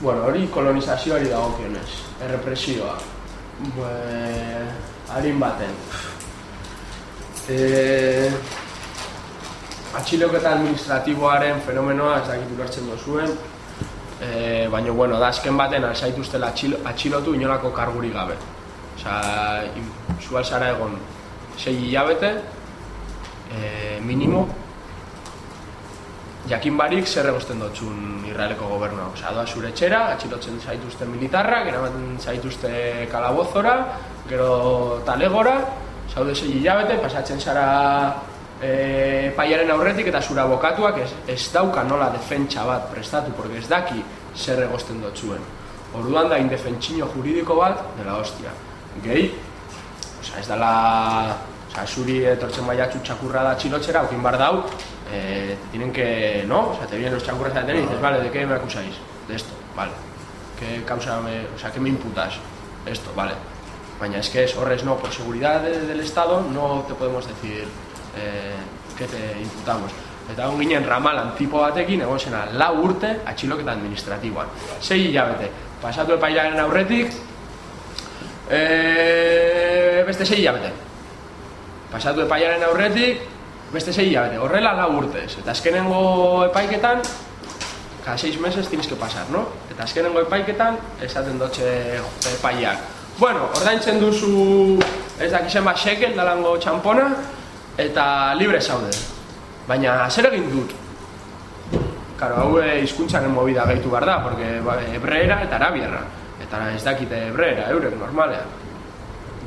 bueno, hori kolonizazioari dagokionez, errepresioa. Bue, harin baten. E, atxiloketa administratiboaren fenomenoa ez dakit ulertzen dozuen, e, baina bueno, da azken baten alzaituztela atxilo, atxilotu inolako kargurik gabe. Osa, zual zara egon sei hilabete, e, minimo, jakin barik zer egosten dutxun Israeleko gobernua. Osa, doa zure etxera, atxilotzen zaituzte militarrak, eramaten zaituzte kalabozora, gero talegora, zaude sei hilabete, pasatzen zara e, paiaren aurretik eta zura bokatuak ez, ez dauka nola defentsa bat prestatu, porque ez daki zer egosten dotzuen. Orduan da indefentsino juridiko bat dela hostia. Gehi, osea, ez dala, osea, zuri etortzen baiatxu txakurra da txilotxera, okin bar dau, eh, tienen que, ¿no? O sea, te vienen los chacurras a detener y dices, vale, ¿de qué me acusáis? De esto, vale. ¿Qué causa me, o sea, qué me imputas? Esto, vale. Baina es que es horres no, por seguridad de- del Estado no te podemos decir eh, que imputamos. Eta egon ginen ramalan tipo batekin, egon zena lau urte atxiloketa administratiboan. Sei hilabete, pasatu epailaren aurretik, e, beste sei hilabete. Pasatu epailaren aurretik, beste sei hilabete, horrela lau urtez. Eta azkenengo epaiketan, cada seis meses tienes que pasar, no? Eta azkenengo epaiketan, esaten dotxe epaiak. Bueno, ordaintzen duzu, ez dakizen bat shekel dalango txampona, eta libre zaude. Baina, zer egin dut? Karo, hau eh, hizkuntzaren movida gaitu behar da, porque ba, hebreera eta arabiarra. Eta ez dakite hebreera, eurek normalean.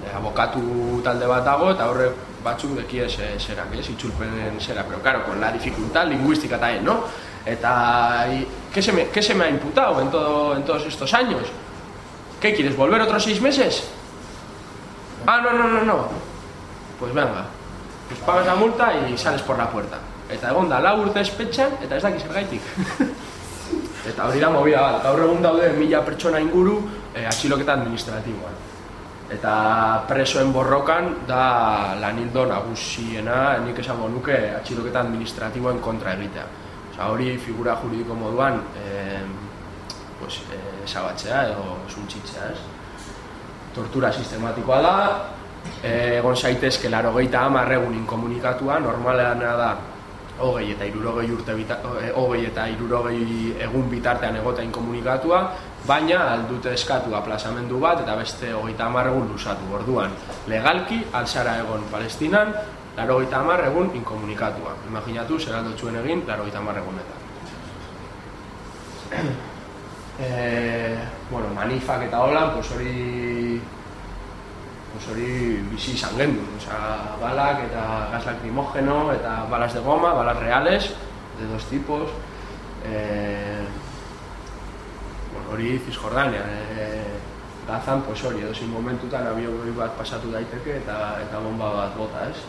E, abokatu talde bat dago, eta horre batzuk deki ez eh, zerak, ez, itzulpenen zera, pero claro, con la dificultad lingüística también, ¿no? Eta, y, ¿qué, se me, ¿qué se me ha imputado en, todo, en todos estos años? ¿Qué quieres, volver otros seis meses? Ah, no, no, no, no. Pues venga, pues pagas la multa y sales por la puerta. Eta egon da, lau urte espetxan, eta ez dakiz ergaitik. eta hori da movida bat, gaur egun daude mila pertsona inguru eh, atxiloketa administratiboan. Eta presoen borrokan da lanildo nagusiena, nik esango nuke atxiloketa administratiboen kontra egitea. Osa, hori figura juridiko moduan eh, pues, eh, esabatzea edo suntxitzea, ez? Tortura sistematikoa da, egon zaitezke laro gehieta hamar egun inkomunikatua, normaleana da hogei eta irurogei urte eh, hogei eta irurogei egun bitartean egota inkomunikatua, baina aldute eskatu aplazamendu bat eta beste hogeita hamar egun lusatu. Orduan, legalki alzara egon Palestinan, laro gehieta hamar egun inkomunikatua. Imaginatu, zer aldotzuen egin, laro hamar egunetan. eh, bueno, manifak eta holan, pues hori pues hori bizi izan gendu, osea, balak eta gas lacrimógeno eta balas de goma, balas reales, de dos tipos, eh, bueno, hori Cisjordania, eh, Gazan, pues hori, edo momentutan abioi bat pasatu daiteke eta eta bomba bat bota, ez?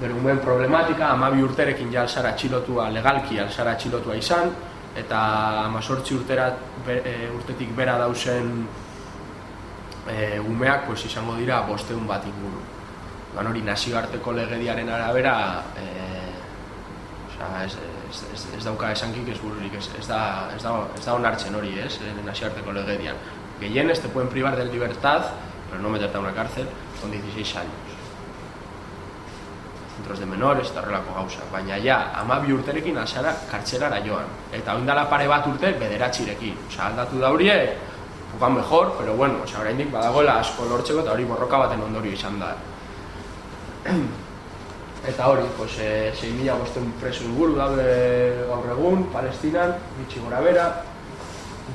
Berumen problematika, amabi urterekin ja alzara atxilotua, legalki alzara atxilotua izan, eta amazortzi urtera, be, e, urtetik bera dausen e, umeak pues, izango dira bosteun bat inguru. Ban hori nazioarteko legediaren arabera e, osea, ez, ez, ez, ez dauka esankik ez bururik, ez, ez, da, ez, da, ez da onartzen hori, ez, eh, nazioarteko legedian. Gehienez te pueden privar de libertad, pero no meterte a una cárcel, con 16 años. Centros de menores eta horrelako gauza. Baina ja, amabi urterekin azara kartzelara joan. Eta oindala pare bat urte bederatxirekin. Osa, aldatu da pokan mejor, pero bueno, osa, oraindik badagoela asko lortzeko eta hori borroka baten ondorio izan da. Eta hori, pues, e, 6.000 bosten preso inguru daude gaur egun, Palestinan, bitxi gora bera,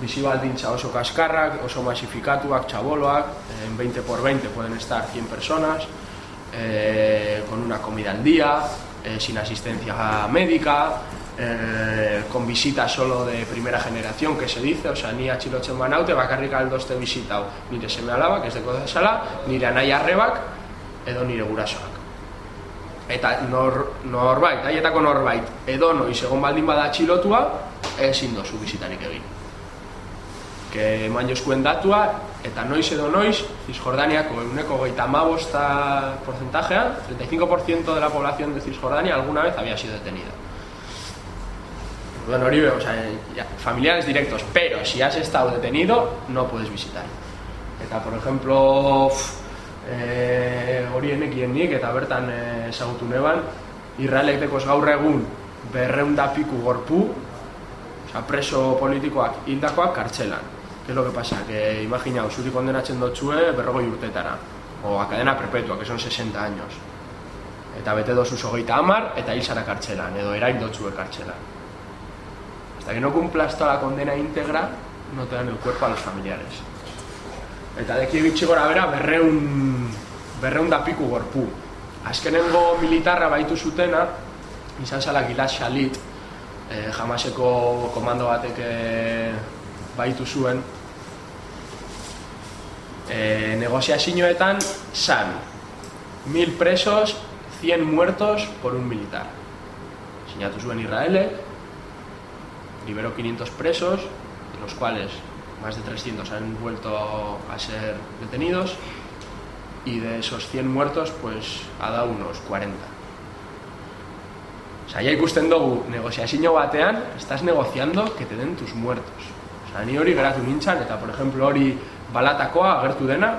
bizi baldintza oso kaskarrak, oso masifikatuak, txaboloak, en 20 por 20 pueden estar 100 personas, eh, con una comida al día, eh, sin asistencia médica, eh, con visitas solo de primera generación, que se dice, o sea, ni a Chilotzen banaute, bakarrik aldoste visitau, nire seme alaba, que es de Kodesala, nire anaia arrebak, edo nire gurasoak. Eta nor, norbait, haietako norbait, edo noiz egon baldin bada txilotua, ezin dozu bizitarik egin. Que eman joskuen datua, eta noiz edo noiz, Cisjordaniako eguneko geita amabosta porcentajea, 35% de la población de Cisjordania alguna vez había sido detenida. Bueno, Oribe, o sea, familiares directos, pero si has estado detenido, no puedes visitar. Eta, por ejemplo, eh, hori enekien nik, eta bertan eh, ezagutu neban, Israelek dekoz gaur egun berreunda piku gorpu, o sea, preso politikoak hildakoak kartzelan. ¿Qué es lo que pasa? Que imaginaos, zuri kondenatzen dotxue berrogoi urtetara, o a cadena perpetua, que son 60 años. Eta bete dozuz hogeita amar, eta hil zara kartzelan, edo erail dotxue kartzelan. Hasta que no cumplas toda la condena íntegra, no te dan el cuerpo a los familiares. Eta deki bitxi gora bera, berreun, berreun da piku gorpu. Azkenengo militarra baitu zutena, izan zala Gilad Shalit, eh, jamaseko komando batek eh, baitu zuen, eh, negoziazioetan san mil presos, 100 muertos por un militar. Sinatu zuen Israelek, liberó 500 presos, de los cuales más de 300 han vuelto a ser detenidos y de esos 100 muertos pues ha dado unos 40. O sea, ya ikusten dugu negoziazio batean, estás negociando que te den tus muertos. O sea, ni hori geratu nintzan, eta, por ejemplo, hori balatakoa agertu dena,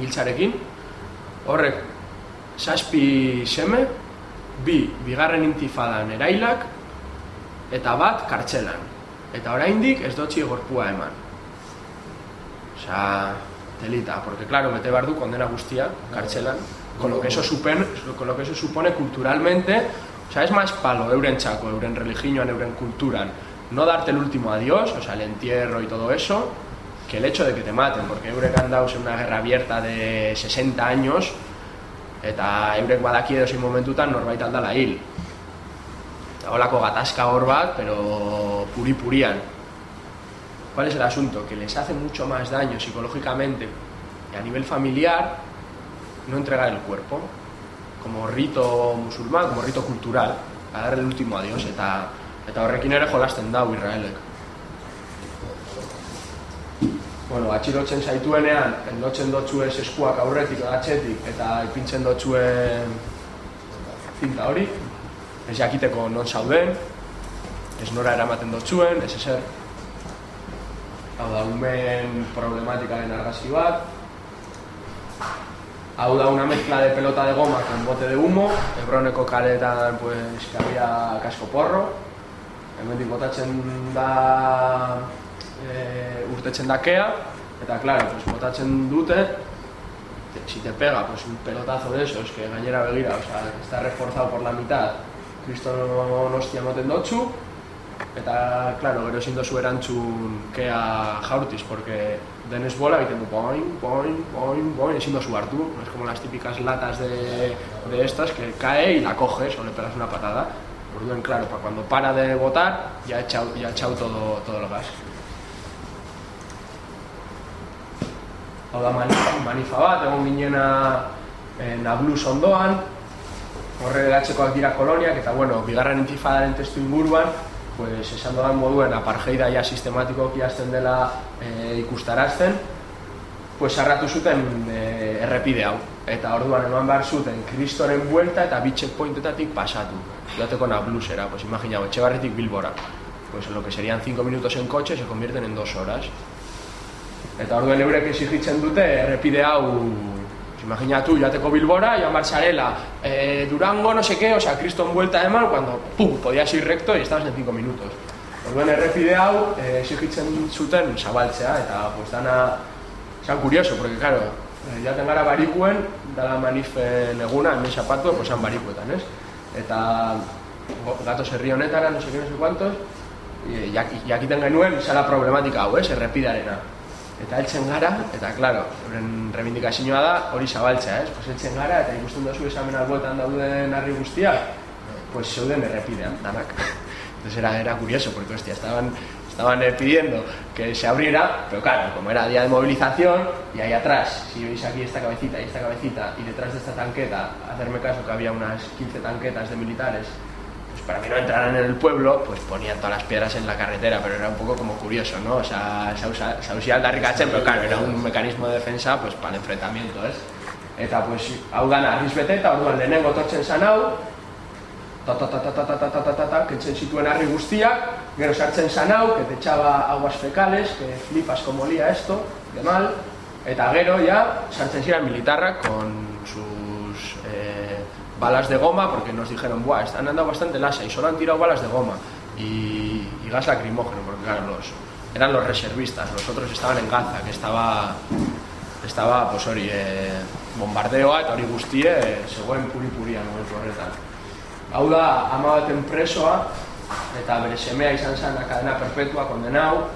giltzarekin, horrek, saspi seme, bi, bigarren intifadan erailak, eta bat kartzelan. Eta oraindik ez dotzi gorpua eman. Osea, telita, porque claro, bete behar du kondena guztia, kartzelan, con lo que eso supone, con lo que eso supone culturalmente, o sea, es más palo euren txako, euren religioan, euren kulturan, no darte el último adiós, o sea, el entierro y todo eso, que el hecho de que te maten, porque eurek han dauz en una guerra abierta de 60 años, eta eurek badaki edo zein momentutan norbait aldala hil. Holako gatazka hor bat, pero puri-purian. ¿Cuál es el asunto? Que les hace mucho más daño psicológicamente y a nivel familiar no entregar el cuerpo como rito musulmán, como rito cultural, a dar el último adiós, eta, eta horrekin ere jolasten dau Israelek. Bueno, atxilotzen zaituenean, endotzen dotxue eskuak aurretik edo atxetik, eta ipintzen dotxue zinta hori, ez jakiteko non zauden, ez nora eramaten dotxuen, ez ezer. Hau da, umen problematikaren argazki bat, Hau da una mezcla de pelota de goma con bote de humo, Hebroneko kaletan pues, que había casco porro, hemendik botatzen da e, urtetzen da kea, eta claro, pues, botatzen dute, te, si te pega pues, un pelotazo de esos, que gainera begira, o sea, está reforzado por la mitad, kristo nostia moten dotzu, eta, claro, gero ezin dozu erantzun kea jaurtiz, porque denez bola egiten du boing, boing, boing, boing, ezin dozu hartu, es como las típicas latas de, de estas, que cae y la coges o le pegas una patada, Orduan, claro, para cuando para de botar, ya ha echado, ya ha echado todo, todo el gas. Hau da manifa, manifa bat, egon ginena eh, Nablus ondoan, horre eratzekoak dira koloniak, eta bueno, bigarren intifadaren testu inguruan, pues, esan dodan moduen apartheida ja sistematikoki hasten dela eh, ikustarazten, pues sarratu zuten e, errepide hau. Eta orduan eman behar zuten kristoren buelta eta bi checkpointetatik pasatu. Joateko na blusera, pues imagina, etxe bilbora. Pues lo que serían 5 minutos en coche se convierten en 2 horas. Eta orduan eurek exigitzen dute errepide hau Imaginatu, joateko Bilbora, joan Barzarela, eh, Durango, no sé qué, o sea, Cristo en vuelta de mar, cuando, pum, podías ir recto y estabas en 5 minutos. Orduan errepide hau, eh, exigitzen zuten zabaltzea, eta, pues, dana, zan curioso, porque, claro, eh, jaten gara barikuen, dala manifen eguna, hemen zapatu, pues, han barikuetan, ez? Eta, gatos herri honetara, no sé qué, no sé cuántos, y, jakiten genuen, zala problematika hau, ez, errepidearena eta heltzen gara, eta claro, horren reivindikazioa da hori zabaltzea, ez? Pues heltzen gara eta ikusten duzu examen alboetan dauden harri guztiak, pues zeuden errepidean, danak. Entonces era, era curioso, porque hostia, estaban, estaban eh, pidiendo que se abriera, pero claro, como era día de movilización, y ahí atrás, si veis aquí esta cabecita y esta cabecita, y detrás de esta tanqueta, hacerme caso que había unas 15 tanquetas de militares para que no entraran en el pueblo, pues ponían todas las piedras en la carretera, pero era un poco como curioso, ¿no? O sea, se usa, se el darrikatzen, pero claro, era un mecanismo de defensa pues para el enfrentamiento, ¿es? Eta, pues, hau dana arriz bete, eta orduan lehenengo tortzen zan hau, ta ta ta ta ta ta ta ta ta ta ta kentzen zituen harri guztiak, gero sartzen zan hau, que te echaba aguas fecales, que flipas como lía esto, de mal, eta gero ya sartzen ziren militarrak con eh, balas de goma porque nos dijeron, Buah, están andando bastante lasa y solo han tirado balas de goma y, y gas lacrimógeno, porque claro, los, eran los reservistas, los otros estaban en Gaza, que estaba, estaba pues hori, eh, bombardeoa eta hori guztie, eh, zegoen puri-puria momentu horretan. Hau da, ama baten presoa, eta bere semea izan zen la cadena perpetua condenau,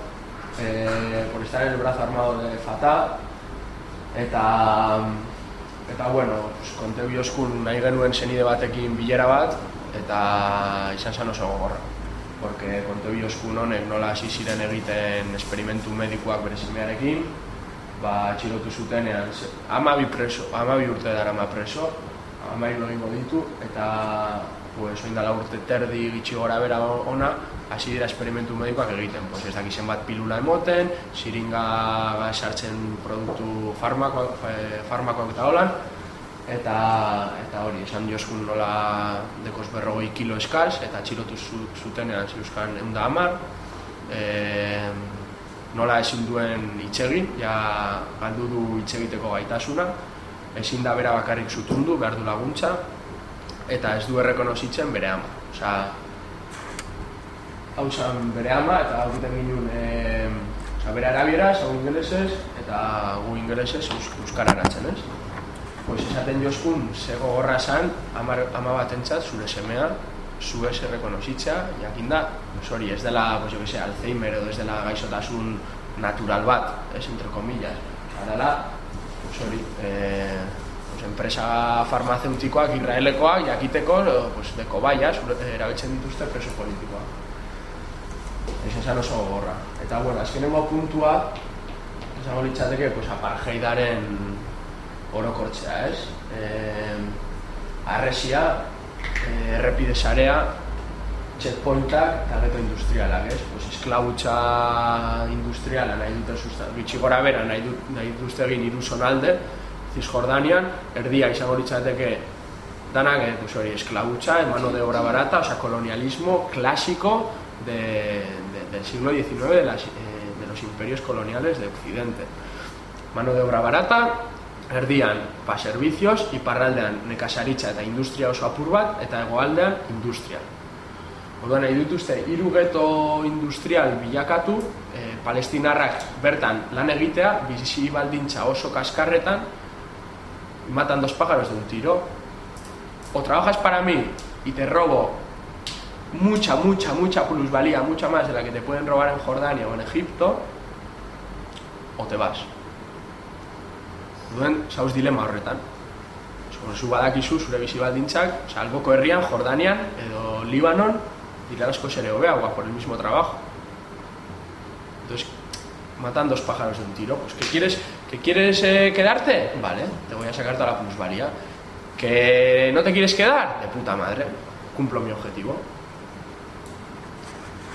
eh, por estar en el brazo armado de Fatah, eta eta bueno, pues, konteu joskun nahi genuen senide batekin bilera bat, eta izan zen oso gogorra. Porque konteu joskun honek nola hasi ziren egiten esperimentu medikoak bere semearekin, ba, txilotu zutenean, amabi preso, amabi urte dara ama preso, amabi lo ditu, eta pues, oindala urte terdi gitxi gora bera ona, hasi dira esperimentu medikoak egiten. Pues, ez dakizen bat pilula emoten, siringa sartzen produktu farmakoak, eh, farmakoak eta holan, eta, eta hori, esan dioskun nola dekoz berrogoi kilo eskaz, eta txilotu zutenean ziruzkan egun da hamar, e, nola ezin duen itxegin, ja galdu du itxegiteko gaitasuna, ezin da bera bakarrik zutundu, behar du laguntza, eta ez du errekonozitzen bere ama. Osa, hau zan bere ama, eta hau giten ginen, e, osa, bere arabieraz, hau ingelesez, eta gu ingelesez euskara ez? Pues esaten joskun, ze gogorra zan, ama, ama bat zure semea, zu ez errekonozitza, jakin da, pues hori, ez dela, pues jo que Alzheimer edo ez dela gaixotasun natural bat, ez, entre comillas. Adala, pues hori, eh, pues enpresa farmaceutikoak, israelekoak, jakiteko, pues, deko baia, erabiltzen dituzte preso politikoa ez esan oso gorra. Eta, bueno, azkenengo puntua, esango litzateke, pues, apartheidaren orokortzea, ez? Eh, arresia, eh, errepide sarea, checkpointak eta geto industrialak, ez? Pues, esklabutza industriala nahi dute sustan, bitxi gora bera nahi, dut, nahi duzte egin iruson alde, Cisjordanian, erdia izango litzateke danak, eh, pues, hori, esklabutza, mano de obra barata, oza, kolonialismo klasiko de, del siglo XIX de, las, eh, de los imperios coloniales de Occidente. Mano de obra barata, erdian pa servicios, iparraldean nekasaritza eta industria oso apur bat, eta egoaldean industria. Orduan nahi dituzte hiru geto industrial bilakatu, e, palestinarrak bertan lan egitea, bizi baldintza oso kaskarretan, matan dos pájaros de un tiro. O trabajas para mí y te robo mucha, mucha, mucha plusvalía, mucha más de la que te pueden robar en Jordania o en Egipto, o te vas. Duen, sauz dilema horretan. Zu badakizu, zure bizi baldintzak, o sea, alboko herrian, Jordanian, edo Libanon, dira asko ere hobea, por el mismo trabajo. Entonces, matan dos pájaros de un tiro. Pues, ¿qué quieres, que quieres eh, quedarte? Vale, te voy a sacar toda la plusvalía. ¿Que no te quieres quedar? De puta madre, cumplo mi objetivo.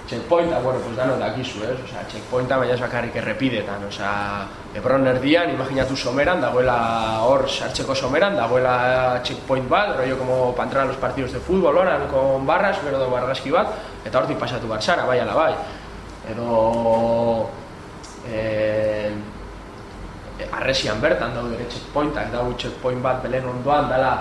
Checkpointa, bueno, pues dano dakizu, ez? Osea, checkpointa baina ez bakarrik errepidetan, osea, Ebron erdian, imaginatu someran, dagoela hor sartzeko someran, dagoela checkpoint bat, rollo como pa entrar a los partidos de fútbol, oran, con barras, gero dago argazki bat, eta hortik pasatu bar zara, bai ala bai. Edo... Eh, arresian bertan daude ere checkpointak, dago checkpoint bat belen ondoan, dala,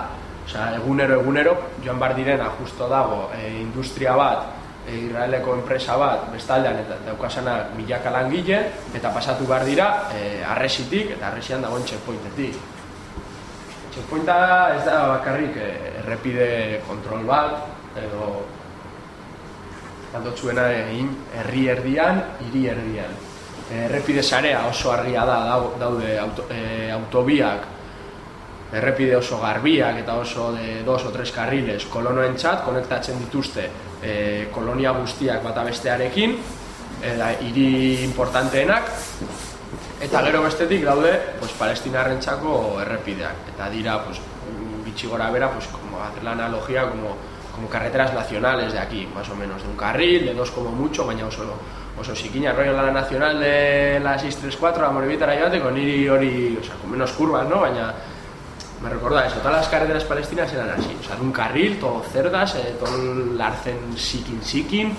osea, egunero egunero, joan bar direna, justo dago, e, industria bat, e, Israeleko enpresa bat, bestaldean, eta daukasanak milaka langile, eta pasatu behar dira, e, arresitik, eta arresian dagoen checkpointetik. Checkpointa ez da bakarrik e, errepide kontrol bat, edo aldotzuena egin herri erdian, hiri erdian. Errepide sarea oso argia da dau- daude auto, e, autobiak, errepide oso garbiak eta oso de dos o tres carriles kolonoentzat konektatzen dituzte e, kolonia guztiak bata bestearekin eta hiri importanteenak eta gero bestetik daude pues, palestinarrentzako errepideak eta dira pues, bitxi gora bera pues, como hacer la analogía como, como carreteras nacionales de aquí más o menos de un carril, de dos como mucho baina oso oso zikinak, rollo la nacional de la 634, la Morebitara joateko, niri hori, o sea, con menos curvas, ¿no? Baina, me recuerda eso, todas las carreteras palestinas eran así, o sea, un carril, todo cerdas, eh, todo lartzen sikin sikin,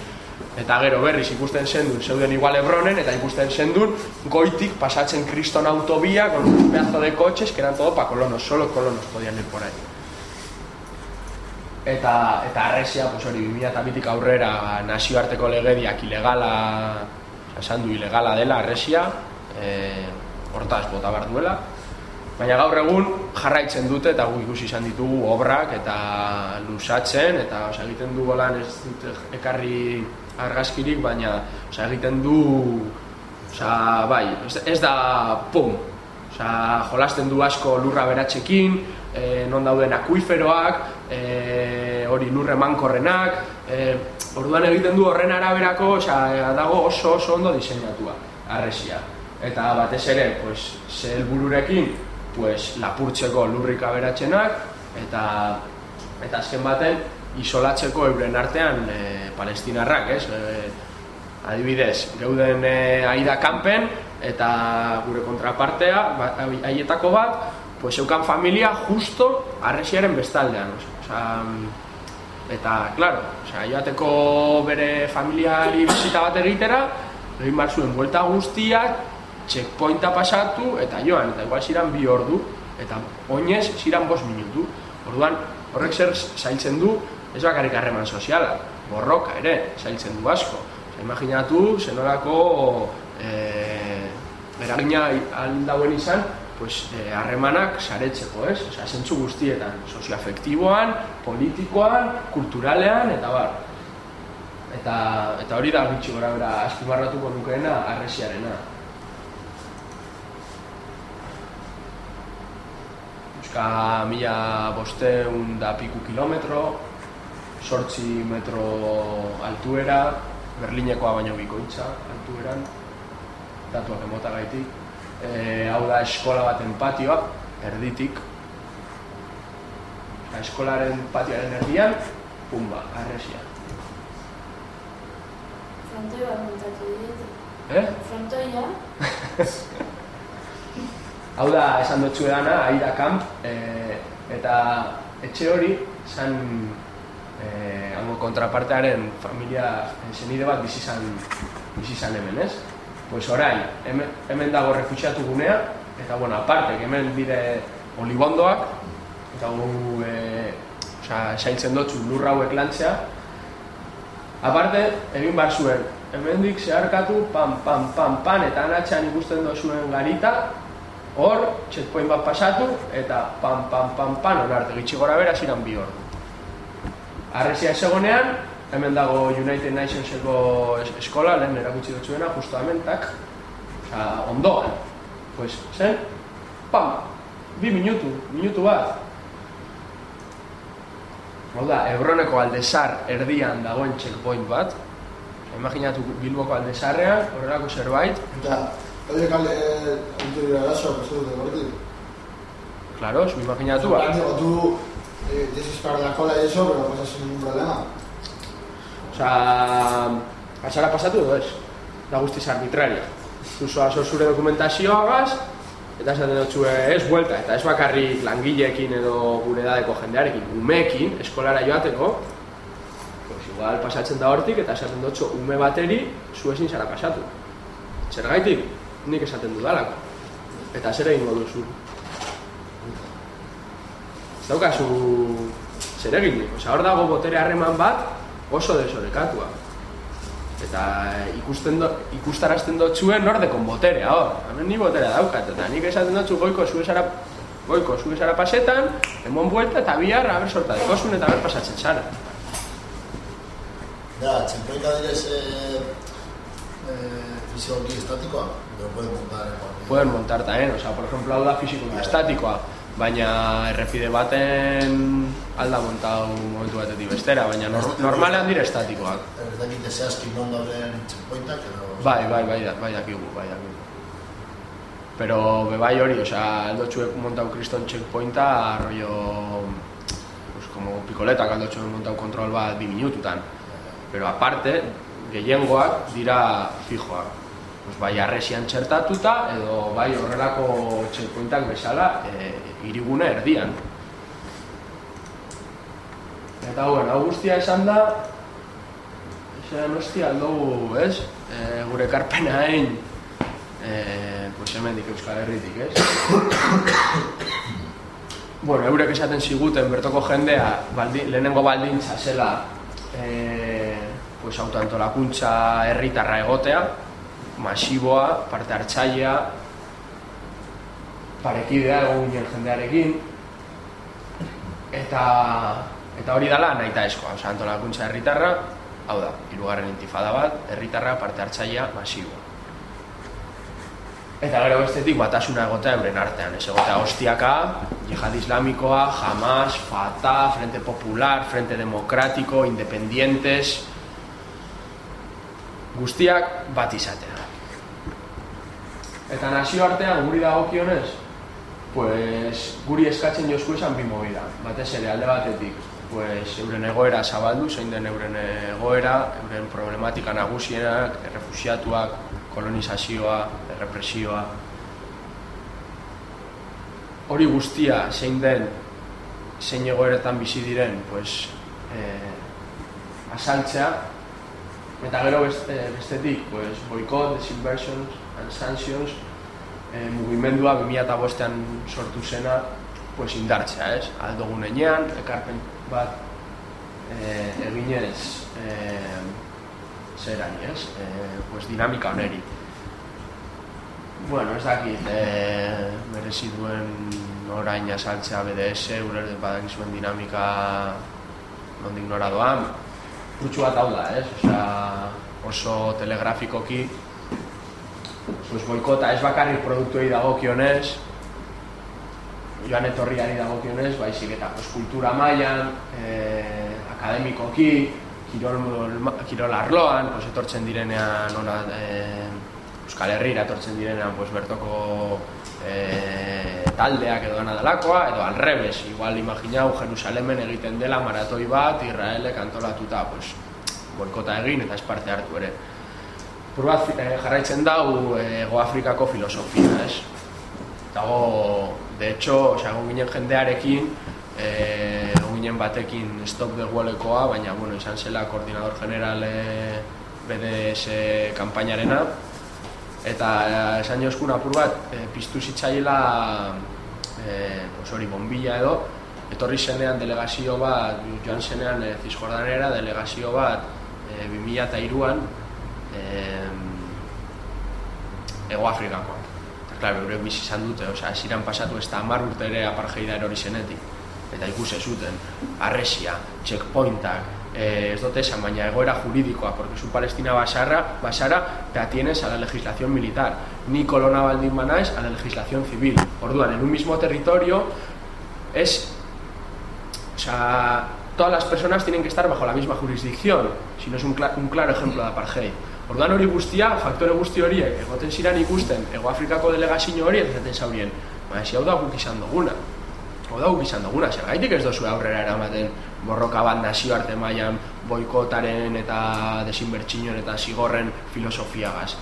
eta gero berriz ikusten zendun, zeuden igual Hebronen, eta ikusten zendun, goitik pasatzen kriston autobia, con un pedazo de coches, que eran todo pa colonos, solo colonos podían ir por ahí. Eta, eta arresia, pues hori, 2002tik aurrera nazioarteko legediak ilegala, esan du ilegala dela arresia, e, hortaz bota behar duela, Baina gaur egun jarraitzen dute eta gu ikusi izan ditugu obrak eta lusatzen eta osea, egiten du golan ez dute ekarri argazkirik, baina osea, egiten du osea, bai, ez, da pum. Osea, jolasten du asko lurra beratzekin, e, non dauden akuiferoak, e, hori lurre mankorrenak, e, orduan egiten du horren araberako, osea, dago oso oso ondo diseinatua, arresia. Eta batez ere, pues, ze helbururekin pues, lapurtzeko lurrik aberatzenak eta eta azken baten isolatzeko euren artean e, palestinarrak, ez? E, adibidez, geuden e, aida kanpen eta gure kontrapartea, ba, haietako bat, pues eukan familia justo arresiaren bestaldean, osea, eta, claro, osea, joateko bere familiari bizita bat egitera, egin behar zuen buelta guztiak, checkpointa pasatu eta joan, eta igual ziran bi ordu, eta oinez ziran bost minutu. Orduan, horrek zer zailtzen du, ez bakarrik harreman soziala, borroka ere, zailtzen du asko. Osa, imaginatu, zenolako eh, eragina aldauen izan, pues, eh, harremanak saretzeko, ez? Osea, zentzu guztietan, sozioafektiboan, politikoan, kulturalean, eta bar. Eta, eta hori da gutxi gora bera azpimarratuko nukeena arresiarena. Euska mila bosteun da piku kilometro, sortzi metro altuera, Berlinekoa baino bikoitza altueran, datuak emota gaitik. E, hau da eskola baten patioa, erditik. Eta eskolaren patioaren erdian, pumba, arresia. Frontoi bat montatu diete. Eh? Frontoia, Hau da, esan dutxu edana, Aida Camp, e, eta etxe hori, zan e, hango kontrapartearen familia senide bat bizi izan bizi izan hemen, ez? Pues orain, hemen, hemen dago refusiatu gunea, eta bueno, aparte, hemen bide olibondoak, eta gu, e, osea, zailtzen dutxu lurra hauek lantzea, aparte, egin behar zuen, hemendik zeharkatu, pam, pam, pam, pam, eta anatxean ikusten dozuen garita, hor, checkpoint bat pasatu, eta pam, pam, pam, pam, onarte, gitxi gora bera, ziren bi hor. Arrezia ez hemen dago United Nationseko es eskola, lehen erakutsi dutzuena, justo hemen, tak, oza, ondoan. Pues, zen, pam, bi minutu, minutu bat. Da, Ebroneko aldezar erdian dagoen checkpoint bat, Imaginatu Bilboko aldezarrean, horrelako zerbait, Eta, horiek alde, anterior arazoak ez dute gortik. Claro, zu imaginatu ba. Digo, tú eh, dices para la cola y eso, pero no pasa sin ningún problema. Osea, Pasara pasatu edo ez, da guztiz arbitraria. Zuzoa zure dokumentazioagaz, eta esaten dut ez buelta, eta ez bakarrik langileekin edo gure edadeko jendearekin, umeekin, eskolara joateko, pues igual pasatzen da hortik, eta esaten dut ume bateri, zu ezin zara pasatu. Zer gaitik, nik esaten dudalako. Eta zer egin duzu. Ez daukazu zer egin, hor dago botere harreman bat oso desorekatua. Eta ikusten do, ikustarazten dut zuen nordekon boterea, hor. Hemen ni boterea daukat, eta nik esaten dut goiko zuezara goiko zuezara pasetan, emon buelta eta bihar haber sorta dekosun eta haber pasatzen zara. Ja, txempoika direz eh, eh, fisiologi estatikoa, pero pueden montar en cualquier... Pueden montar también, o sea, por ejemplo, hau da fisikoki estatikoa, baina errepide baten alda montau momentu batetik bestera, baina nor normalean dire estatikoak. Ez dakite zehazki non dauden txempoitak, edo... Bai, bai, bai, bai dakigu, bai dakigu. Pero be bai hori, o sea, aldo txuek montau kriston checkpointa, rollo, pues como picoleta, aldo txuek montau kontrol bat bi minututan. Pero aparte, gehiengoak dira fijoak. Pues bai arresian txertatuta edo bai horrelako checkpointak bezala e, irigune erdian. Eta bueno, hau guztia esan da, esan hostia aldugu, ez? E, gure karpena hain, e, pues hemendik Euskal Herritik, ez? bueno, eurek esaten ziguten bertoko jendea, baldi, lehenengo baldintza zela, e, pues autoantolakuntza herritarra egotea, masiboa, parte hartzailea, parekidea ginen jendearekin, eta, eta hori dala nahi eta eskoa, oza, antolakuntza herritarra, hau da, hirugarren intifada bat, herritarra parte hartzailea masiboa. Eta gero bestetik batasuna egotea euren artean, ez egotea hostiaka, jihad islamikoa, Hamas, Fatah, Frente Popular, Frente Demokratiko, Independientes, guztiak bat izatea. Eta nazio artean guri dagokionez, pues, guri eskatzen josku esan bi movida. Batez ere alde batetik, pues, euren egoera zabaldu, zein den euren egoera, euren problematika nagusienak, errefusiatuak, kolonizazioa, errepresioa. Hori guztia zein den, zein egoeretan bizi diren, pues, eh, asaltzea, Eta gero beste, bestetik, pues, boikot, disinversions and sanctions, eh, mugimendua 2005an sortu zena pues, indartzea, ez? Aldo gunenean, ekarpen bat eh, eginez eh, zerari, ez? Eh, pues, dinamika oneri. Bueno, ez dakit, eh, merezi duen orain asaltzea BDS, ure badakizuen dinamika nondik nora doan, kutsu bat hau da, ez? Osea, oso telegrafikoki pues boikota ez bakarrik produktuei dagokionez, joan etorriari dagokionez, baizik eta pues, kultura mailan, eh, akademikoki, kirol, kirol arloan, pues, etortzen direnean ona, eh, Euskal Herriera etortzen direnean pues, bertoko eh, taldeak edo dena delakoa, edo alrebes, igual imaginau Jerusalemen egiten dela maratoi bat, Israelek antolatuta, pues, boikota egin eta ez parte hartu ere. Purba eh, jarraitzen dau Ego Afrikako filosofia, ez? Dago, de hecho, egon ginen jendearekin, eh, egon ginen batekin stop de huelekoa, baina, bueno, izan zela koordinador general eh, BDS kampainarena, eta eh, esan joskun apur bat, eh, piztu zitzaiela, eh, pues hori, bombilla edo, etorri zenean delegazio bat, joan zenean eh, Zizjordanera, delegazio bat, eh, 2003an, eh, Ego Afrikakoa. Eta, klaro, eurek bizi izan dute, osea, esiran pasatu ez da amar urte ere apartheida erori zenetik. Eta ikusi zuten, arresia, checkpointak, eh, ez dute esan, baina egoera juridikoa, porque zu Palestina basara, basara te atienes a la legislación militar. Ni kolona baldin banaiz a la legislación civil. Orduan, en un mismo territorio, es... O sea, todas las personas tienen que estar bajo la misma jurisdicción, si no es un, cl un claro ejemplo de apartheid. Orduan hori guztia, faktore guzti horiek, egoten ziren ikusten, Ego Afrikako delegazio hori ez zaten zaurien. Baina, si hau da guk izan duguna. hau da guk izan duguna, zergaitik ez dozu aurrera eramaten borroka bat nazioarte mailan boikotaren eta desinbertsinoen eta zigorren filosofiagaz.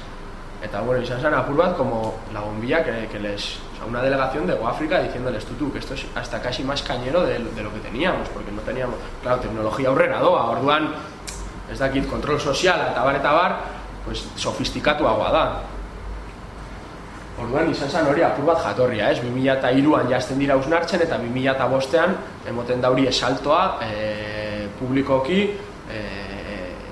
Eta bueno, izan zen apur bat, como la bombilla que, que les... O sea, una delegación de África diciéndoles tú, tú, que esto es hasta casi más cañero de, de lo que teníamos, porque no teníamos, claro, tecnología aurrera doa, orduan, ez dakit, kontrol soziala eta bar eta bar, pues, sofistikatuagoa da. Orduan izan zen hori apur bat jatorria, ez? 2002an jazten dira usnartzen eta 2005an emoten dauri esaltoa e, publikoki e,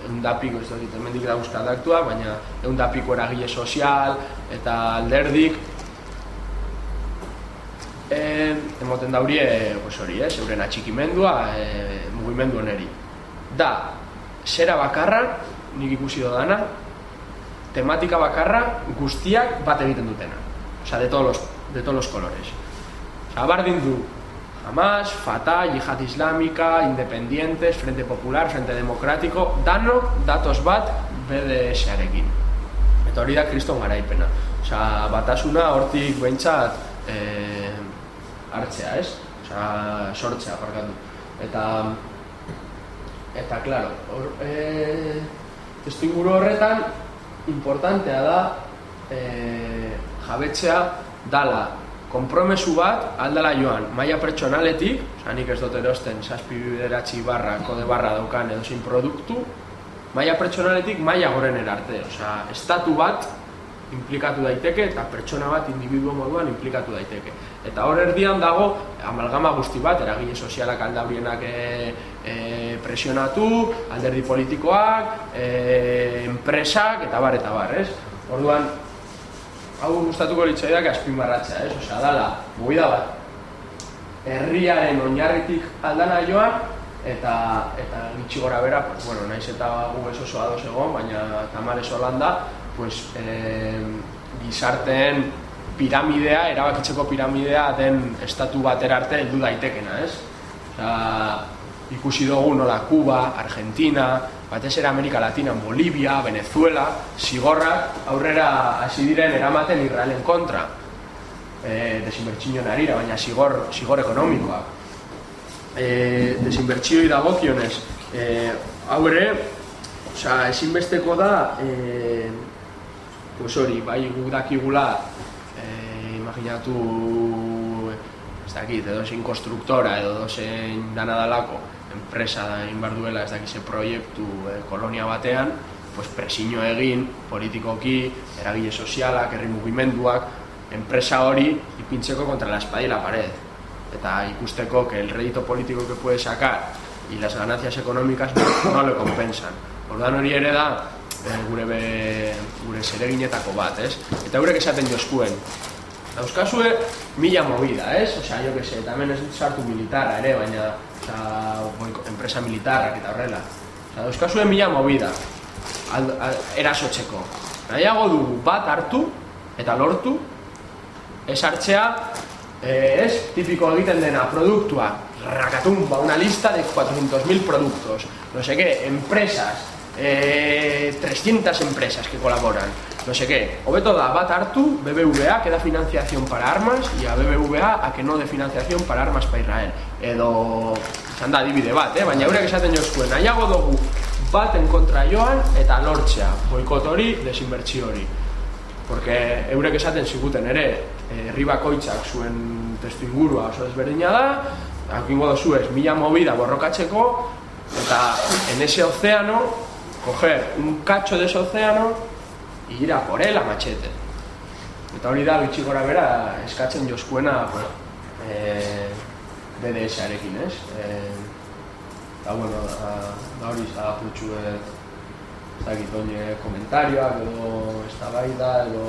eundapiko, ez dut, hemendik da aktua, baina eundapiko eragile sozial eta alderdik e, emoten dauri e, pues hori, ez? Euren atxikimendua e, mugimendu oneri. Da, zera bakarra, nik ikusi dodana, tematika bakarra guztiak bat egiten dutena. Osea, de todos los, de todos los colores. Osea, bardin du Hamas, Fatah, Yihad Islámica, Independientes, Frente Popular, Frente Democrático, danok datoz bat BDS-arekin. Eta hori da kriston garaipena. Osea, batasuna hortik behintzat eh, hartzea, ez? Osea, sortzea, parkatu. Eta, eta, claro, hor, eh, testu inguru horretan, importantea da e, jabetzea dala. Konpromesu bat aldala joan. Maila pertsonaletik, oza, nik ez dut erosten saspi bideratzi barra, kode barra daukan edo zin produktu, maila pertsonaletik maila goren erarte, oza, estatu bat implikatu daiteke eta pertsona bat individuo moduan implikatu daiteke. Eta hor erdian dago amalgama guzti bat, eragile sozialak aldaurienak e, e, presionatu, alderdi politikoak, e, enpresak eta bar eta bar, ez? Orduan, hau gustatuko litzaidak azpimarratzea, ez? Osea, dala, da bat, herriaren oinarritik aldana joan, eta eta gitxi gora bera, pues, bueno, naiz eta gu ez oso ados egon, baina tamar ez holanda, pues, eh, gizarteen piramidea, erabakitzeko piramidea den estatu batera arte heldu daitekena, ez? Osa, ikusi dugu nola Kuba, Argentina, batez ere Amerika Latina, Bolivia, Venezuela, zigorrak aurrera hasi diren eramaten Israelen kontra. E, desinbertsio narira, baina zigor, zigor ekonomikoa. E, desinbertsioi dagokionez, e, hau ere, osea, ezinbesteko da, e, pues hori, bai gu dakigula, imaginatu, ez dakit, edo zein konstruktora, edo zein dana dalako, enpresa da inbar duela, ez dakize proiektu eh, kolonia batean, pues presiño egin, politikoki, eragile sozialak, herri mugimenduak, enpresa hori ipintzeko kontra la espada y la pared. Eta ikusteko que el rédito político que puede sacar y las ganancias económicas no, le compensan. Ordan hori ere da, e, gure be, gure zereginetako bat, ez? Eta eurek esaten joskuen. Euskazue mila movida, ez? Osea, jo que se, tamen ez sartu militarra ere, baina oza, enpresa militarrak eta horrela. Osea, euskazue mila movida al, al, erasotzeko. Nahiago dugu bat hartu eta lortu ez hartzea eh, ez tipiko egiten dena produktua rakatumba, una lista de 400.000 productos, no sé qué, empresas, eh, 300 empresas que colaboran, no sé qué. Hobeto da bat hartu BBVA que da financiación para armas y a BBVA a que no de financiación para armas para Israel. Edo izan da adibide bat, eh? baina eurek esaten jozkuen, nahiago dugu baten kontra joan eta lortzea, boikot hori, desinbertsio hori. Porque eurek esaten ziguten ere, eh, herri bakoitzak zuen testu ingurua oso desberdina da, hakingo dozu ez, mila movida borrokatzeko, eta en ese oceano coger un cacho de ese océano ir a por él a machete. Eta hori da, bitxi gora bera, eskatzen joskuena bueno, eh, BDS-arekin, ez? Eh, eta, bueno, da hori da putxu ez dakit oine komentarioak edo ez da edo